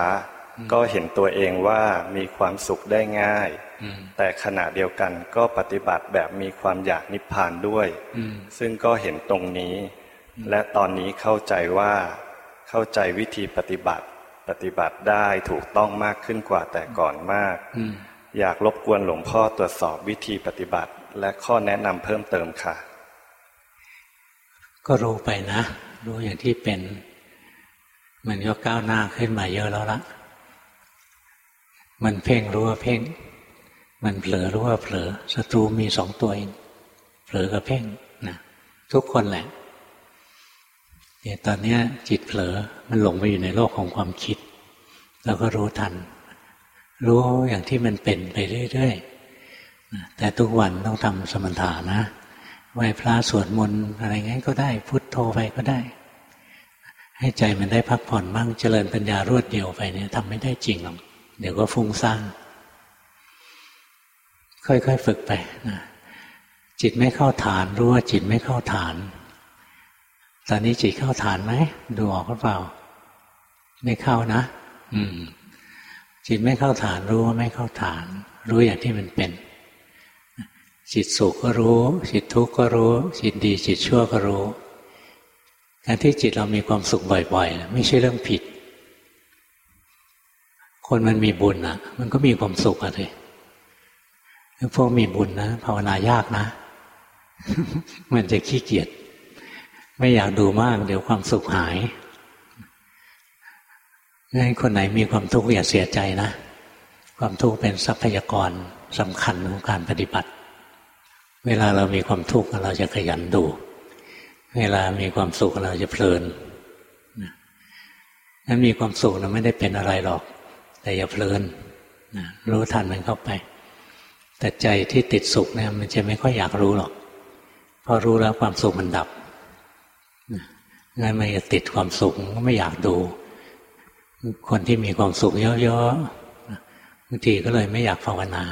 ก็เห็นตัวเองว่ามีความสุขได้ง่าย แต่ขณะเดียวกันก็ปฏิบัติแบบมีความอยากนิพพานด้วย ซึ่งก็เห็นตรงนี้ และตอนนี้เข้าใจว่า เข้าใจวิธีปฏิบัติ ปฏิบัติได้ถูกต้องมากขึ้นกว่าแต่ก่อนมาก อยากรบกวนหลวงพ่อตรวจสอบวิธีปฏิบัติ และข้อแนะนำเพิ่มเติมค่ะ ก็รู้ไปนะ รู้อย่างที่เป็น มันก็ก้าวหน้าขึ้นมาเยอะแล้วละมันเพ่งรู้ว่าเพ่ง มันเผลอรู้ว่าเผลอศัตรูมีสองตัวเองเผลอกับเพ่งนะทุกคนแหละเนี่ยตอนนี้จิตเผลอมันหลงไปอยู่ในโลกของความคิดเราก็รู้ทัน รู้อย่างที่มันเป็นไปเรื่อยๆแต่ทุกวันต้องทำสมถะนะ ไหว้พระสวดมนต์อะไรงั้นก็ได้ พุทโธไปก็ได้ ให้ใจมันได้พักผ่อนมั่งเจริญปัญญารวดเดียวไปเนี่ยทำไม่ได้จริงหรอกเดี๋ยวก็ฟุ้งซ่านค่อยๆฝึกไปนะจิตไม่เข้าฐานรู้ว่าจิตไม่เข้าฐาน ตอนนี้จิตเข้าฐานไหมดูออกหรือเปล่า ไม่เข้านะ อืม จิตไม่เข้าฐานรู้ว่าไม่เข้าฐาน รู้อย่างที่มันเป็น จิตสุขก็รู้ จิตทุกข์ก็รู้ จิตดีจิตชั่วก็รู้ การที่จิตเรามีความสุขบ่อยๆ ไม่ใช่เรื่องผิด คนมันมีบุญอะ มันก็มีความสุขอะเลยพวกมีบุญนะภาวนายากนะ มันจะขี้เกียจไม่อยากดูมากเดี๋ยวความสุขหายงั้นคนไหนมีความทุกข์อย่าเสียใจนะ ความทุกข์เป็นทรัพยากรสำคัญของการปฏิบัติ เวลาเรามีความทุกข์เราจะขยันดู เวลามีความสุขเราจะเพลินนั้นมีความสุขเราไม่ได้เป็นอะไรหรอก แต่อย่าเพลินรู้ทันมันเข้าไป แต่ใจที่ติดสุขเนี่ย มันจะไม่ค่อยอยากรู้หรอกพอรู้แล้วความสุขมันดับงั้นมันจะติดความสุขก็ไม่อยากดู คนที่มีความสุขเยอะๆบางทีก็เลยไม่อยากภาวนา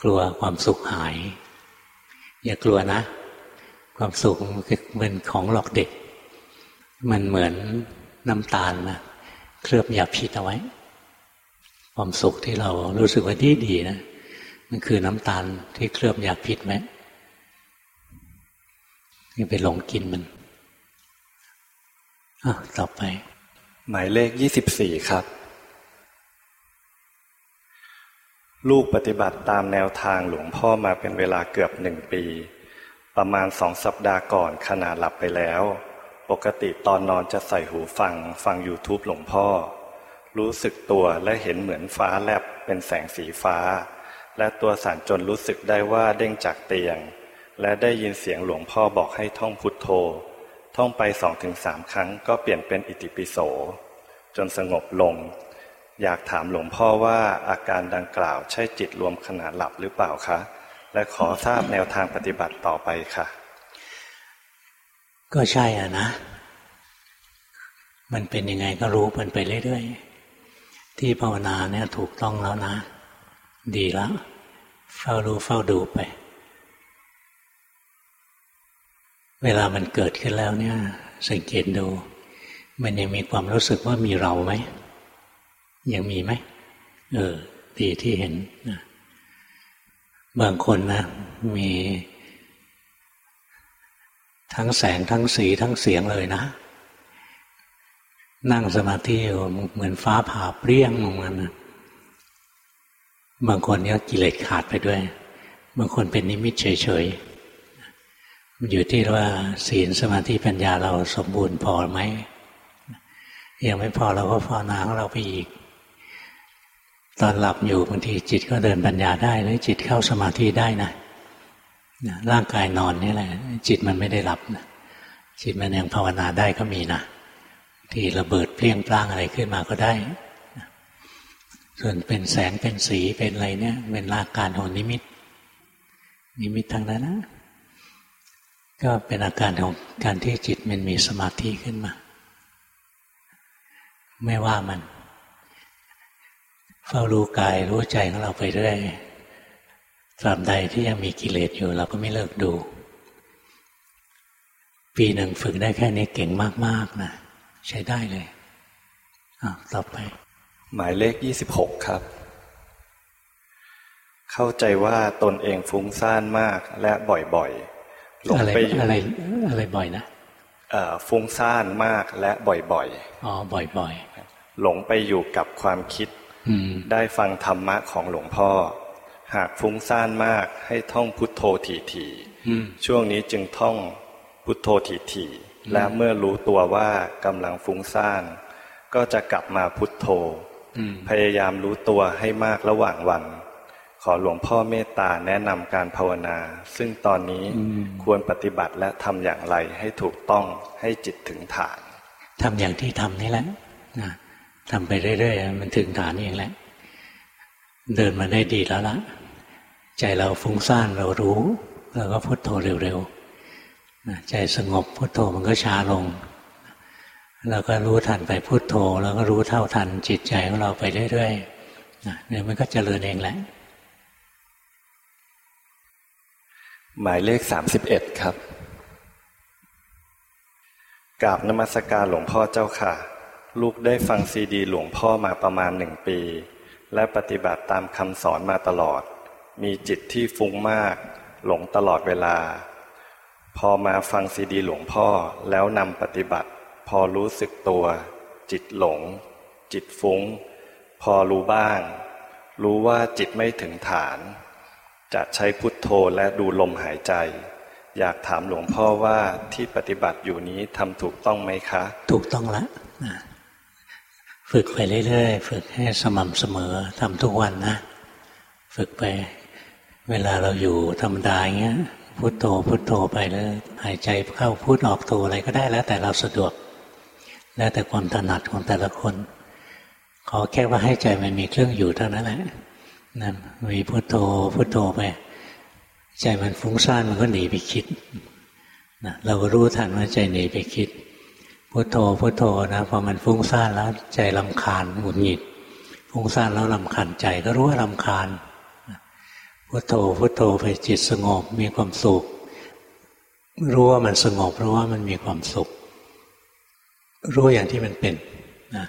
กลัวความสุขหาย อย่ากลัวนะ ความสุขเป็นของหลอกเด็ก มันเหมือนน้ำตาลนะเคลือบยาพิษเอาไว้ ความสุขที่เรารู้สึกว่าดีดีนะมันคือน้ำตาลที่เคลือบยาพิษไหมนี่ไปหลงกินมันอะต่อไป หมายเลขยี่สิบสี่ครับ ลูกปฏิบัติตามแนวทางหลวงพ่อมาเป็นเวลาเกือบหนึ่งปี ประมาณสองสัปดาห์ก่อนขณะหลับไปแล้ว ปกติตอนนอนจะใส่หูฟัง ฟัง YouTube หลวงพ่อ รู้สึกตัวและเห็นเหมือนฟ้าแลบเป็นแสงสีฟ้า และตัวสั่นจนรู้สึกได้ว่าเด้งจากเตียง และได้ยินเสียงหลวงพ่อบอกให้ท่องพุทโธ ท่องไปสองถึงสามครั้งก็เปลี่ยนเป็นอิติปิโส จนสงบลง อยากถามหลวงพ่อว่าอาการดังกล่าวใช่จิตรวมขณะหลับหรือเปล่าคะ และขอทราบแนวทางปฏิบัติต่อไปค่ะ ก็ใช่อะนะ มันเป็นยังไงก็รู้มันไปเรื่อยๆ ที่ภาวนาเนี่ยถูกต้องแล้วนะ ดีแล้ว เฝ้ารู้เฝ้าดูไป เวลามันเกิดขึ้นแล้วเนี่ย สังเกตดู มันยังมีความรู้สึกว่ามีเราไหม ยังมีไหมเออดีที่เห็นนะบางคนนะ มีทั้งแสงทั้งสีทั้งเสียงเลยนะ นั่งสมาธิอยู่เหมือนฟ้าผ่าเปรี้ยงลงมานะบางคนก็กิเลสขาดไปด้วย บางคนเป็นนิมิตเฉยๆมันอยู่ที่ว่าศีลสมาธิปัญญาเราสมบูรณ์พอไหมยังไม่พอเราก็ภาวนาของเราไปอีก ตอนหลับอยู่บางทีจิตก็เดินปัญญาได้หรือจิตเข้าสมาธิได้นะร่างกายนอนนี่แหละ จิตมันไม่ได้หลับนะจิตมันยังภาวนาได้ก็มีนะที่ระเบิดเปลี่ยงปล้างอะไรขึ้นมาก็ได้ส่วนเป็นแสงเป็นสีเป็นอะไรเนี่ยเป็นลาการของนิมิต นิมิตทางนั้นนะก็เป็นอาการของการที่จิตมันมีสมาธิขึ้นมา ไม่ว่ามัน เฝ้ารู้กายรู้ใจของเราไปเรื่อยตราบใดที่ยังมีกิเลสอยู่ เราก็ไม่เลิกดู ปีหนึ่งฝึกได้แค่นี้เก่งมาก ๆ นะ ใช้ได้เลยอ่ต่อไป หมายเลขยี่สิบหกครับ เข้าใจว่าตนเองฟุ้งซ่านมากและบ่อยๆหลงไปอะไรอะไรบ่อยนะฟุ้งซ่านมากและบ่อยๆอ๋อบ่อยๆหลงไปอยู่กับความคิด ได้ฟังธรรมะของหลวงพ่อ หากฟุ้งซ่านมากให้ท่องพุทโธถี่ๆช่วงนี้จึงท่องพุทโธถี่ๆและเมื่อรู้ตัวว่ากำลังฟุ้งซ่าน ก็จะกลับมาพุทโธพยายามรู้ตัวให้มากระหว่างวัน ขอหลวงพ่อเมตตาแนะนำการภาวนา ซึ่งตอนนี้ควรปฏิบัติและทำอย่างไรให้ถูกต้องให้จิตถึงฐานทำอย่างที่ทำนี่แหละนะ ทำไปเรื่อยๆมันถึงฐานเองแหละ เดินมาได้ดีแล้วละใจเราฟุ้งซ่านเรารู้เราก็พุโทโธเร็วๆใจสงบพุโทโธมันก็ช้าลงเราก็รู้ทันไปพุโทโธ แล้วก็รู้เท่าทันจิตใจของเราไปเรื่อยๆเนี่ยมันก็เจริญเองแหละหมายเลขสามสิบเอ็ดครับกราบนมัสการหลวงพ่อเจ้าค่ะ ลูกได้ฟังซีดีหลวงพ่อมาประมาณหนึ่งปี และปฏิบัติตามคำสอนมาตลอด มีจิตที่ฟุ้งมาก หลงตลอดเวลา พอมาฟังซีดีหลวงพ่อแล้วนำปฏิบัติ พอรู้สึกตัว จิตหลง จิตฟุง้ง พอรู้บ้าง รู้ว่าจิตไม่ถึงฐาน จะใช้พุทโธและดูลมหายใจ อยากถามหลวงพ่อว่าที่ปฏิบัติอยู่นี้ทำถูกต้องไหมคะ ถูกต้องแล้ว ฝึกไปเรื่อยๆ ฝึกให้สม่ำเสมอทำทุกวันนะ ฝึกไป เวลาเราอยู่ธรรมดาอย่างเงี้ยพุทโธพุทโธไปแล้วหายใจเข้าพุทออกโธอะไรก็ได้แล้ว แต่เราสะดวก แล้วแต่ความถนัดของแต่ละคน ขอแค่ว่าให้ใจมันมีเครื่องอยู่เท่านั้นแหละนั่นมีพุโทโธพุโทโธไป ใจมันฟุ้งซ่านมันก็หนีไปคิดนะเราก็รู้ทันว่าใจหนีไปคิด พุโทโธพุโทโธนะพอมันฟุ้งซ่านแล้วใจลำคาญหงุดหงิดฟุ้งซ่านแล้วลำคาญใจก็รู้ว่าลำคาญพุโทโธพุโทโธไปจิตสงบมีความสุข รู้ว่ามันสงบเพราะว่ามันมีความสุข รู้อย่างที่มันเป็นนะ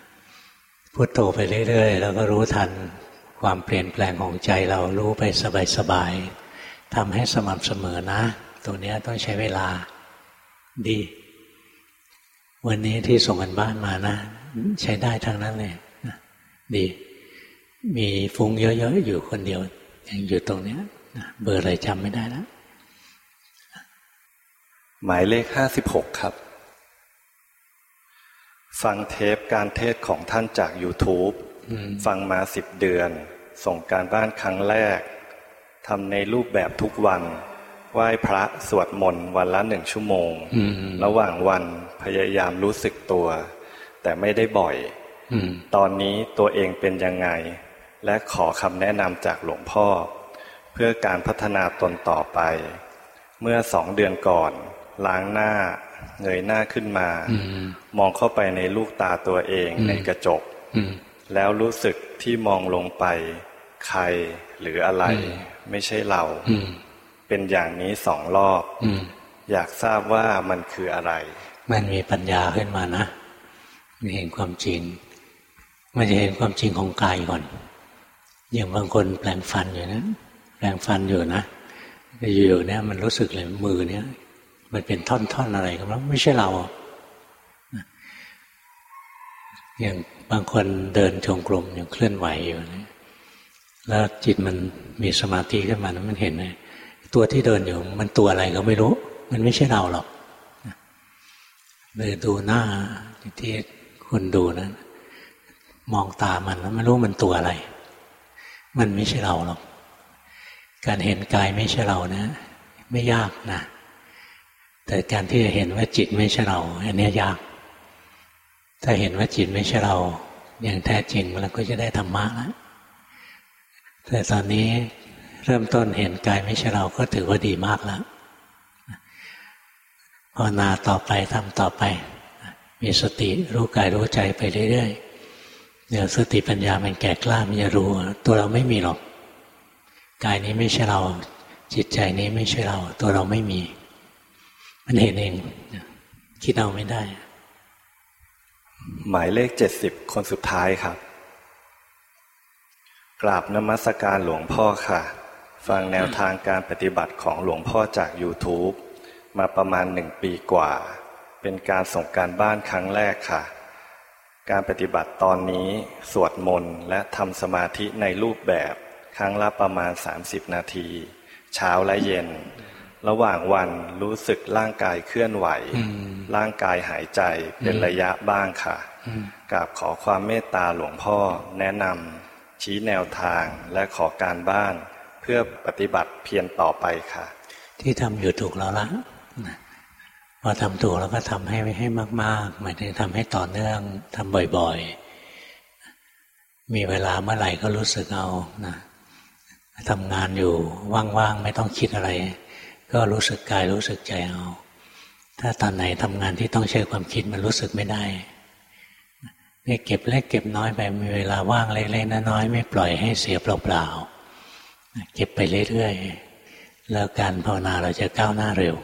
พุโทโธไปเรื่อยๆ แล้วก็รู้ทันความเปลี่ยนแปลงของใจเรารู้ไปสบายๆทำให้สม่ำเสมอนะ ตัวนี้ต้องใช้เวลาดี วันนี้ที่ส่งกันบ้านมานะ ใช้ได้ทั้งนั้นเลยนะดี มีฟุ้งเยอะๆอยู่คนเดียวยังอยู่ตรงนี้นะเบอร์อะไรจำไม่ได้แล้วหมายเลขห้าสิบหกครับ ฟังเทปการเทศของท่านจาก YouTube ฟังมาสิบเดือน ส่งการบ้านครั้งแรกทำในรูปแบบทุกวัน ไหว้พระสวดมนต์วันละหนึ่งชั่วโมง ระหว่างวันพยายามรู้สึกตัว แต่ไม่ได้บ่อยตอนนี้ตัวเองเป็นยังไง และขอคำแนะนำจากหลวงพ่อ เพื่อการพัฒนาตนต่อไป เมื่อสองเดือนก่อน ล้างหน้า เงยหน้าขึ้นมา มองเข้าไปในลูกตาตัวเองในกระจก แล้วรู้สึกที่มองลงไป ใครหรืออะไร ไม่ใช่เรา เป็นอย่างนี้สองรอบอยากทราบว่ามันคืออะไร มันมีปัญญาขึ้นมานะมันเห็นความจริง มันจะเห็นความจริงของกายก่อน อย่างบางคนแปลงฟันอยู่นะแปลงฟันอยู่นะอยู่ๆเนี่ยมันรู้สึกเลยมือเนี่ย มันเป็นท่อนๆอะไรก็แล้วไม่ใช่เราอย่างบางคนเดินจงกรมอย่างเคลื่อนไหวอยู่นี่แล้วจิตมันมีสมาธิขึ้นมานะมันเห็นเลย ตัวที่เดินอยู่ มันตัวอะไรก็ไม่รู้ มันไม่ใช่เราหรอกเลยดูหน้าที่คุณดูนะมองตามันแล้วไม่รู้มันตัวอะไร มันไม่ใช่เราหรอก การเห็นกายไม่ใช่เรานะ ไม่ยากนะ แต่การที่จะเห็นว่าจิตไม่ใช่เรา อันนี้ยาก ถ้าเห็นว่าจิตไม่ใช่เรา อย่างแท้จริงเราก็จะได้ธรรมะแล้วแต่ตอนนี้ เริ่มต้นเห็นกายไม่ใช่เราก็ถือว่าดีมากแล้วภาวนาต่อไปทำต่อไป มีสติรู้กายรู้ใจไปเรื่อยๆเดี๋ยวสติปัญญามันแก่กล้ามันจะรู้ ตัวเราไม่มีหรอกกายนี้ไม่ใช่เรา จิตใจนี้ไม่ใช่เรา ตัวเราไม่มี มันเห็นเองคิดเอาไม่ได้ หมายเลขเจ็ดสิบคนสุดท้ายครับกราบนมัสการหลวงพ่อค่ะ ฟังแนวทางการปฏิบัติของหลวงพ่อจาก YouTube มาประมาณหนึ่งปีกว่า เป็นการส่งการบ้านครั้งแรกค่ะ การปฏิบัติตอนนี้สวดมนต์และทำสมาธิในรูปแบบครั้งละประมาณ 30 นาที เช้าและเย็น ระหว่างวันรู้สึกร่างกายเคลื่อนไหว ร่างกายหายใจเป็นระยะบ้างค่ะกราบขอความเมตตาหลวงพ่อแนะนำชี้แนวทางและขอการบ้าน เพื่อปฏิบัติเพียรต่อไปค่ะ ที่ทำอยู่ถูกแล้วละพอทำถูกแล้วก็ทำให้ให้มาก ๆ หมายถึงทำให้ต่อเนื่องทำบ่อยๆ มีเวลาเมื่อไหร่ก็รู้สึกเอานะทำงานอยู่ว่างๆ ไม่ต้องคิดอะไร ก็รู้สึกกายรู้สึกใจเอา ถ้าตอนไหนทำงานที่ต้องใช้ความคิดมันรู้สึกไม่ได้นี่เก็บเล็กเก็บน้อยไปมีเวลาว่างเล็กๆน้อยๆไม่ปล่อยให้เสียเปล่าๆ เก็บไปเรื่อยๆแล้วการภาวนาเราจะก้าวหน้าเร็ว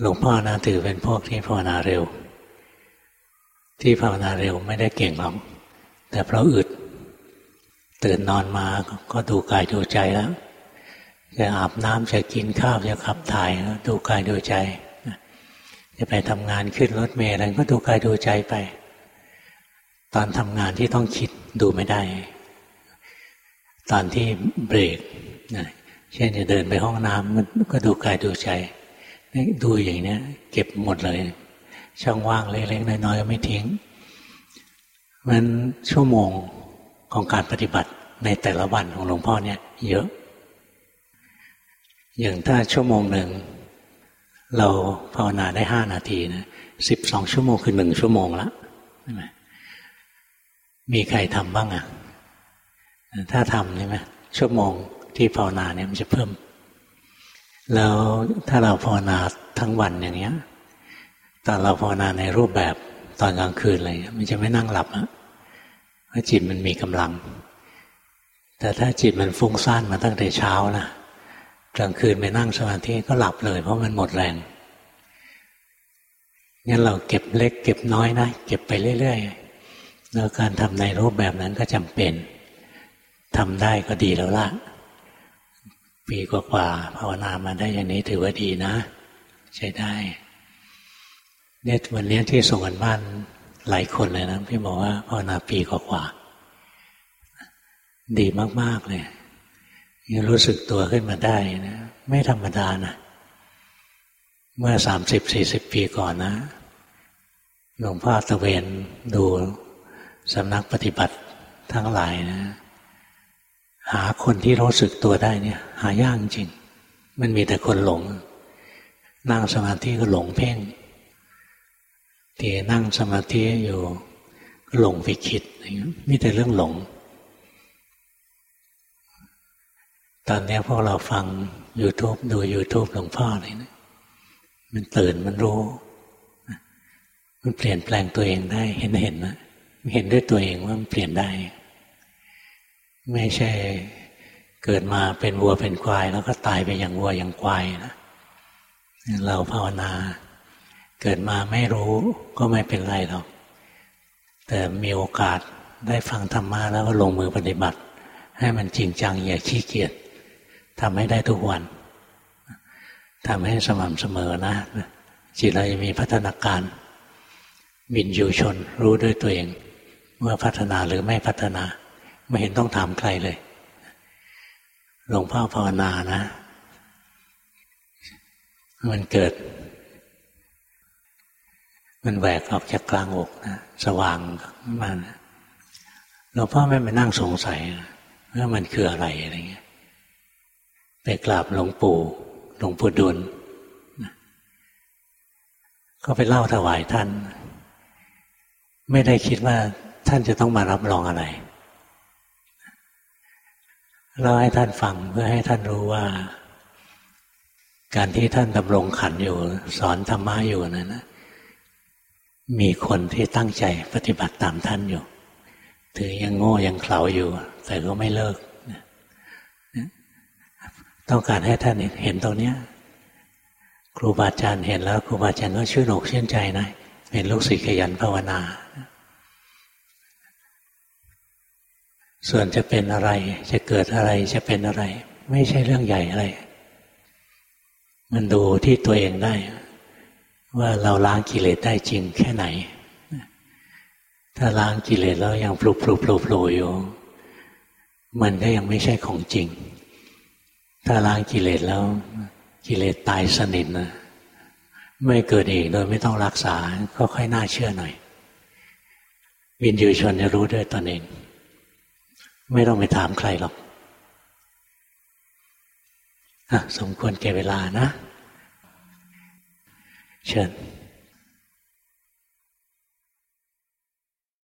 หลวงพ่อนะถือเป็นพวกที่ภาวนาเร็ว ที่ภาวนาเร็วไม่ได้เก่งหรอกแต่เพราะอึดตื่นนอนมาก็ดูกายดูใจแล้วจะอาบน้ำจะกินข้าวจะขับถ่ายดูกายดูใจ จะไปทำงานขึ้นรถเมล์อะไรก็ดูกายดูใจไป ตอนทำงานที่ต้องคิดดูไม่ได้ ตอนที่เบรกเช่นจะเดินไปห้องน้ำมันก็ดูกายดูใจดูอย่างนี้เก็บหมดเลย ช่องว่างเล็กๆน้อยๆก็ไม่ทิ้งมันชั่วโมงของการปฏิบัติในแต่ละวันของหลวงพ่อเนี่ย เยอะ อย่างถ้าชั่วโมงหนึ่ง เราภาวนาได้ห้านาทีนะสิบสองชั่วโมงคือหนึ่งชั่วโมงละมีใครทำบ้างอะ่ะ ถ้าทำใช่ไหมชั่วโมงที่ภาวนาเนี่ยมันจะเพิ่ม แล้วถ้าเราภาวนาทั้งวันอย่างเงี้ยตอนเราภาวนาในรูปแบบตอนกลางคืนอะไรมันจะไม่นั่งหลับอะเพราะจิตมันมีกำลัง แต่ถ้าจิตมันฟุ้งซ่านมาตั้งแต่เช้านะกลางคืนไปนั่งสมาธิก็หลับเลย เพราะมันหมดแรงงั้นเราเก็บเล็ก เก็บน้อยนะเก็บไปเรื่อยๆแล้วการทำในรูปแบบนั้นก็จำเป็น ทำได้ก็ดีแล้วล่ะ ปีกว่าๆภาวนามาได้อย่างนี้ถือว่าดีนะ ใช้ได้เนี่ยวันนี้ที่ส่งกันบ้านหลายคนเลยนะพี่บอกว่าภาวนาปีกว่าๆดีมาก ๆ เลยยังรู้สึกตัวขึ้นมาได้นะไม่ธรรมดานะเมื่อสามสิบสี่สิบปีก่อนนะหลวงพ่อตะเวนดูสำนักปฏิบัติทั้งหลายนะ หาคนที่รู้สึกตัวได้เนี่ย หายากจริง มันมีแต่คนหลง นั่งสมาธิก็หลงเพ่งที่นั่งสมาธิอยู่ก็หลงไปคิดมีแต่เรื่องหลง ตอนนี้พวกเราฟัง YouTube ดู YouTube หลวงพ่ออะไรนะมันตื่นมันรู้ มันเปลี่ยนแปลงตัวเองได้ เห็นเห็นนะเห็นด้วยตัวเองว่ามันเปลี่ยนได้ ไม่ใช่เกิดมาเป็นวัวเป็นควาย แล้วก็ตายไปอย่างวัวอย่างควายนะเราภาวนา เกิดมาไม่รู้ก็ไม่เป็นไรหรอก แต่มีโอกาสได้ฟังธรรมะแล้วก็ลงมือปฏิบัติ ให้มันจริงจังอย่าขี้เกียจทำให้ได้ทุกวันทำให้สม่ำเสมอนะ จิตเราจะมีพัฒนาการ บินอยู่ชนรู้ด้วยตัวเอง เมื่อพัฒนาหรือไม่พัฒนา ไม่เห็นต้องถามใครเลย หลวงพ่อภาวนานะ มันเกิด มันแหวกออกจากกลางอกนะสว่างมันหลวงพ่อไม่ไปนั่งสงสัยว่ามันคืออะไรอะไรเงี้ยไปกราบหลวงปู่หลวงปู่ดุลก็ไปเล่าถวายท่าน ไม่ได้คิดว่าท่านจะต้องมารับรองอะไร เล่าให้ท่านฟังเพื่อให้ท่านรู้ว่า การที่ท่านดำรงขันอยู่ สอนธรรมะอยู่นั้นนะมีคนที่ตั้งใจปฏิบัติตามท่านอยู่ ถึงยังโง่ยังเขลาอยู่ แต่ก็ไม่เลิก ต้องการให้ท่านเห็นตรงนี้ครูบาอาจารย์เห็นแล้วครูบาอาจารย์ก็ชื่นอกชื่นใจนะ เป็นลูกศิษย์ขยันภาวนา ส่วนจะเป็นอะไร จะเกิดอะไรจะเป็นอะไร ไม่ใช่เรื่องใหญ่อะไร มันดูที่ตัวเองได้ ว่าเราล้างกิเลสได้จริงแค่ไหน ถ้าล้างกิเลสแล้วยังปลุกปลุกปลุกปลุกอยู่มันก็ยังไม่ใช่ของจริง ถ้าล้างกิเลสแล้ว กิเลสตายสนิทนะไม่เกิดอีกโดยไม่ต้องรักษาก็ค่อยน่าเชื่อหน่อยวินยูชนจะรู้ด้วยตนเอง ไม่ต้องไปถามใครหรอกอสมควรแก่เวลานะ เชิญ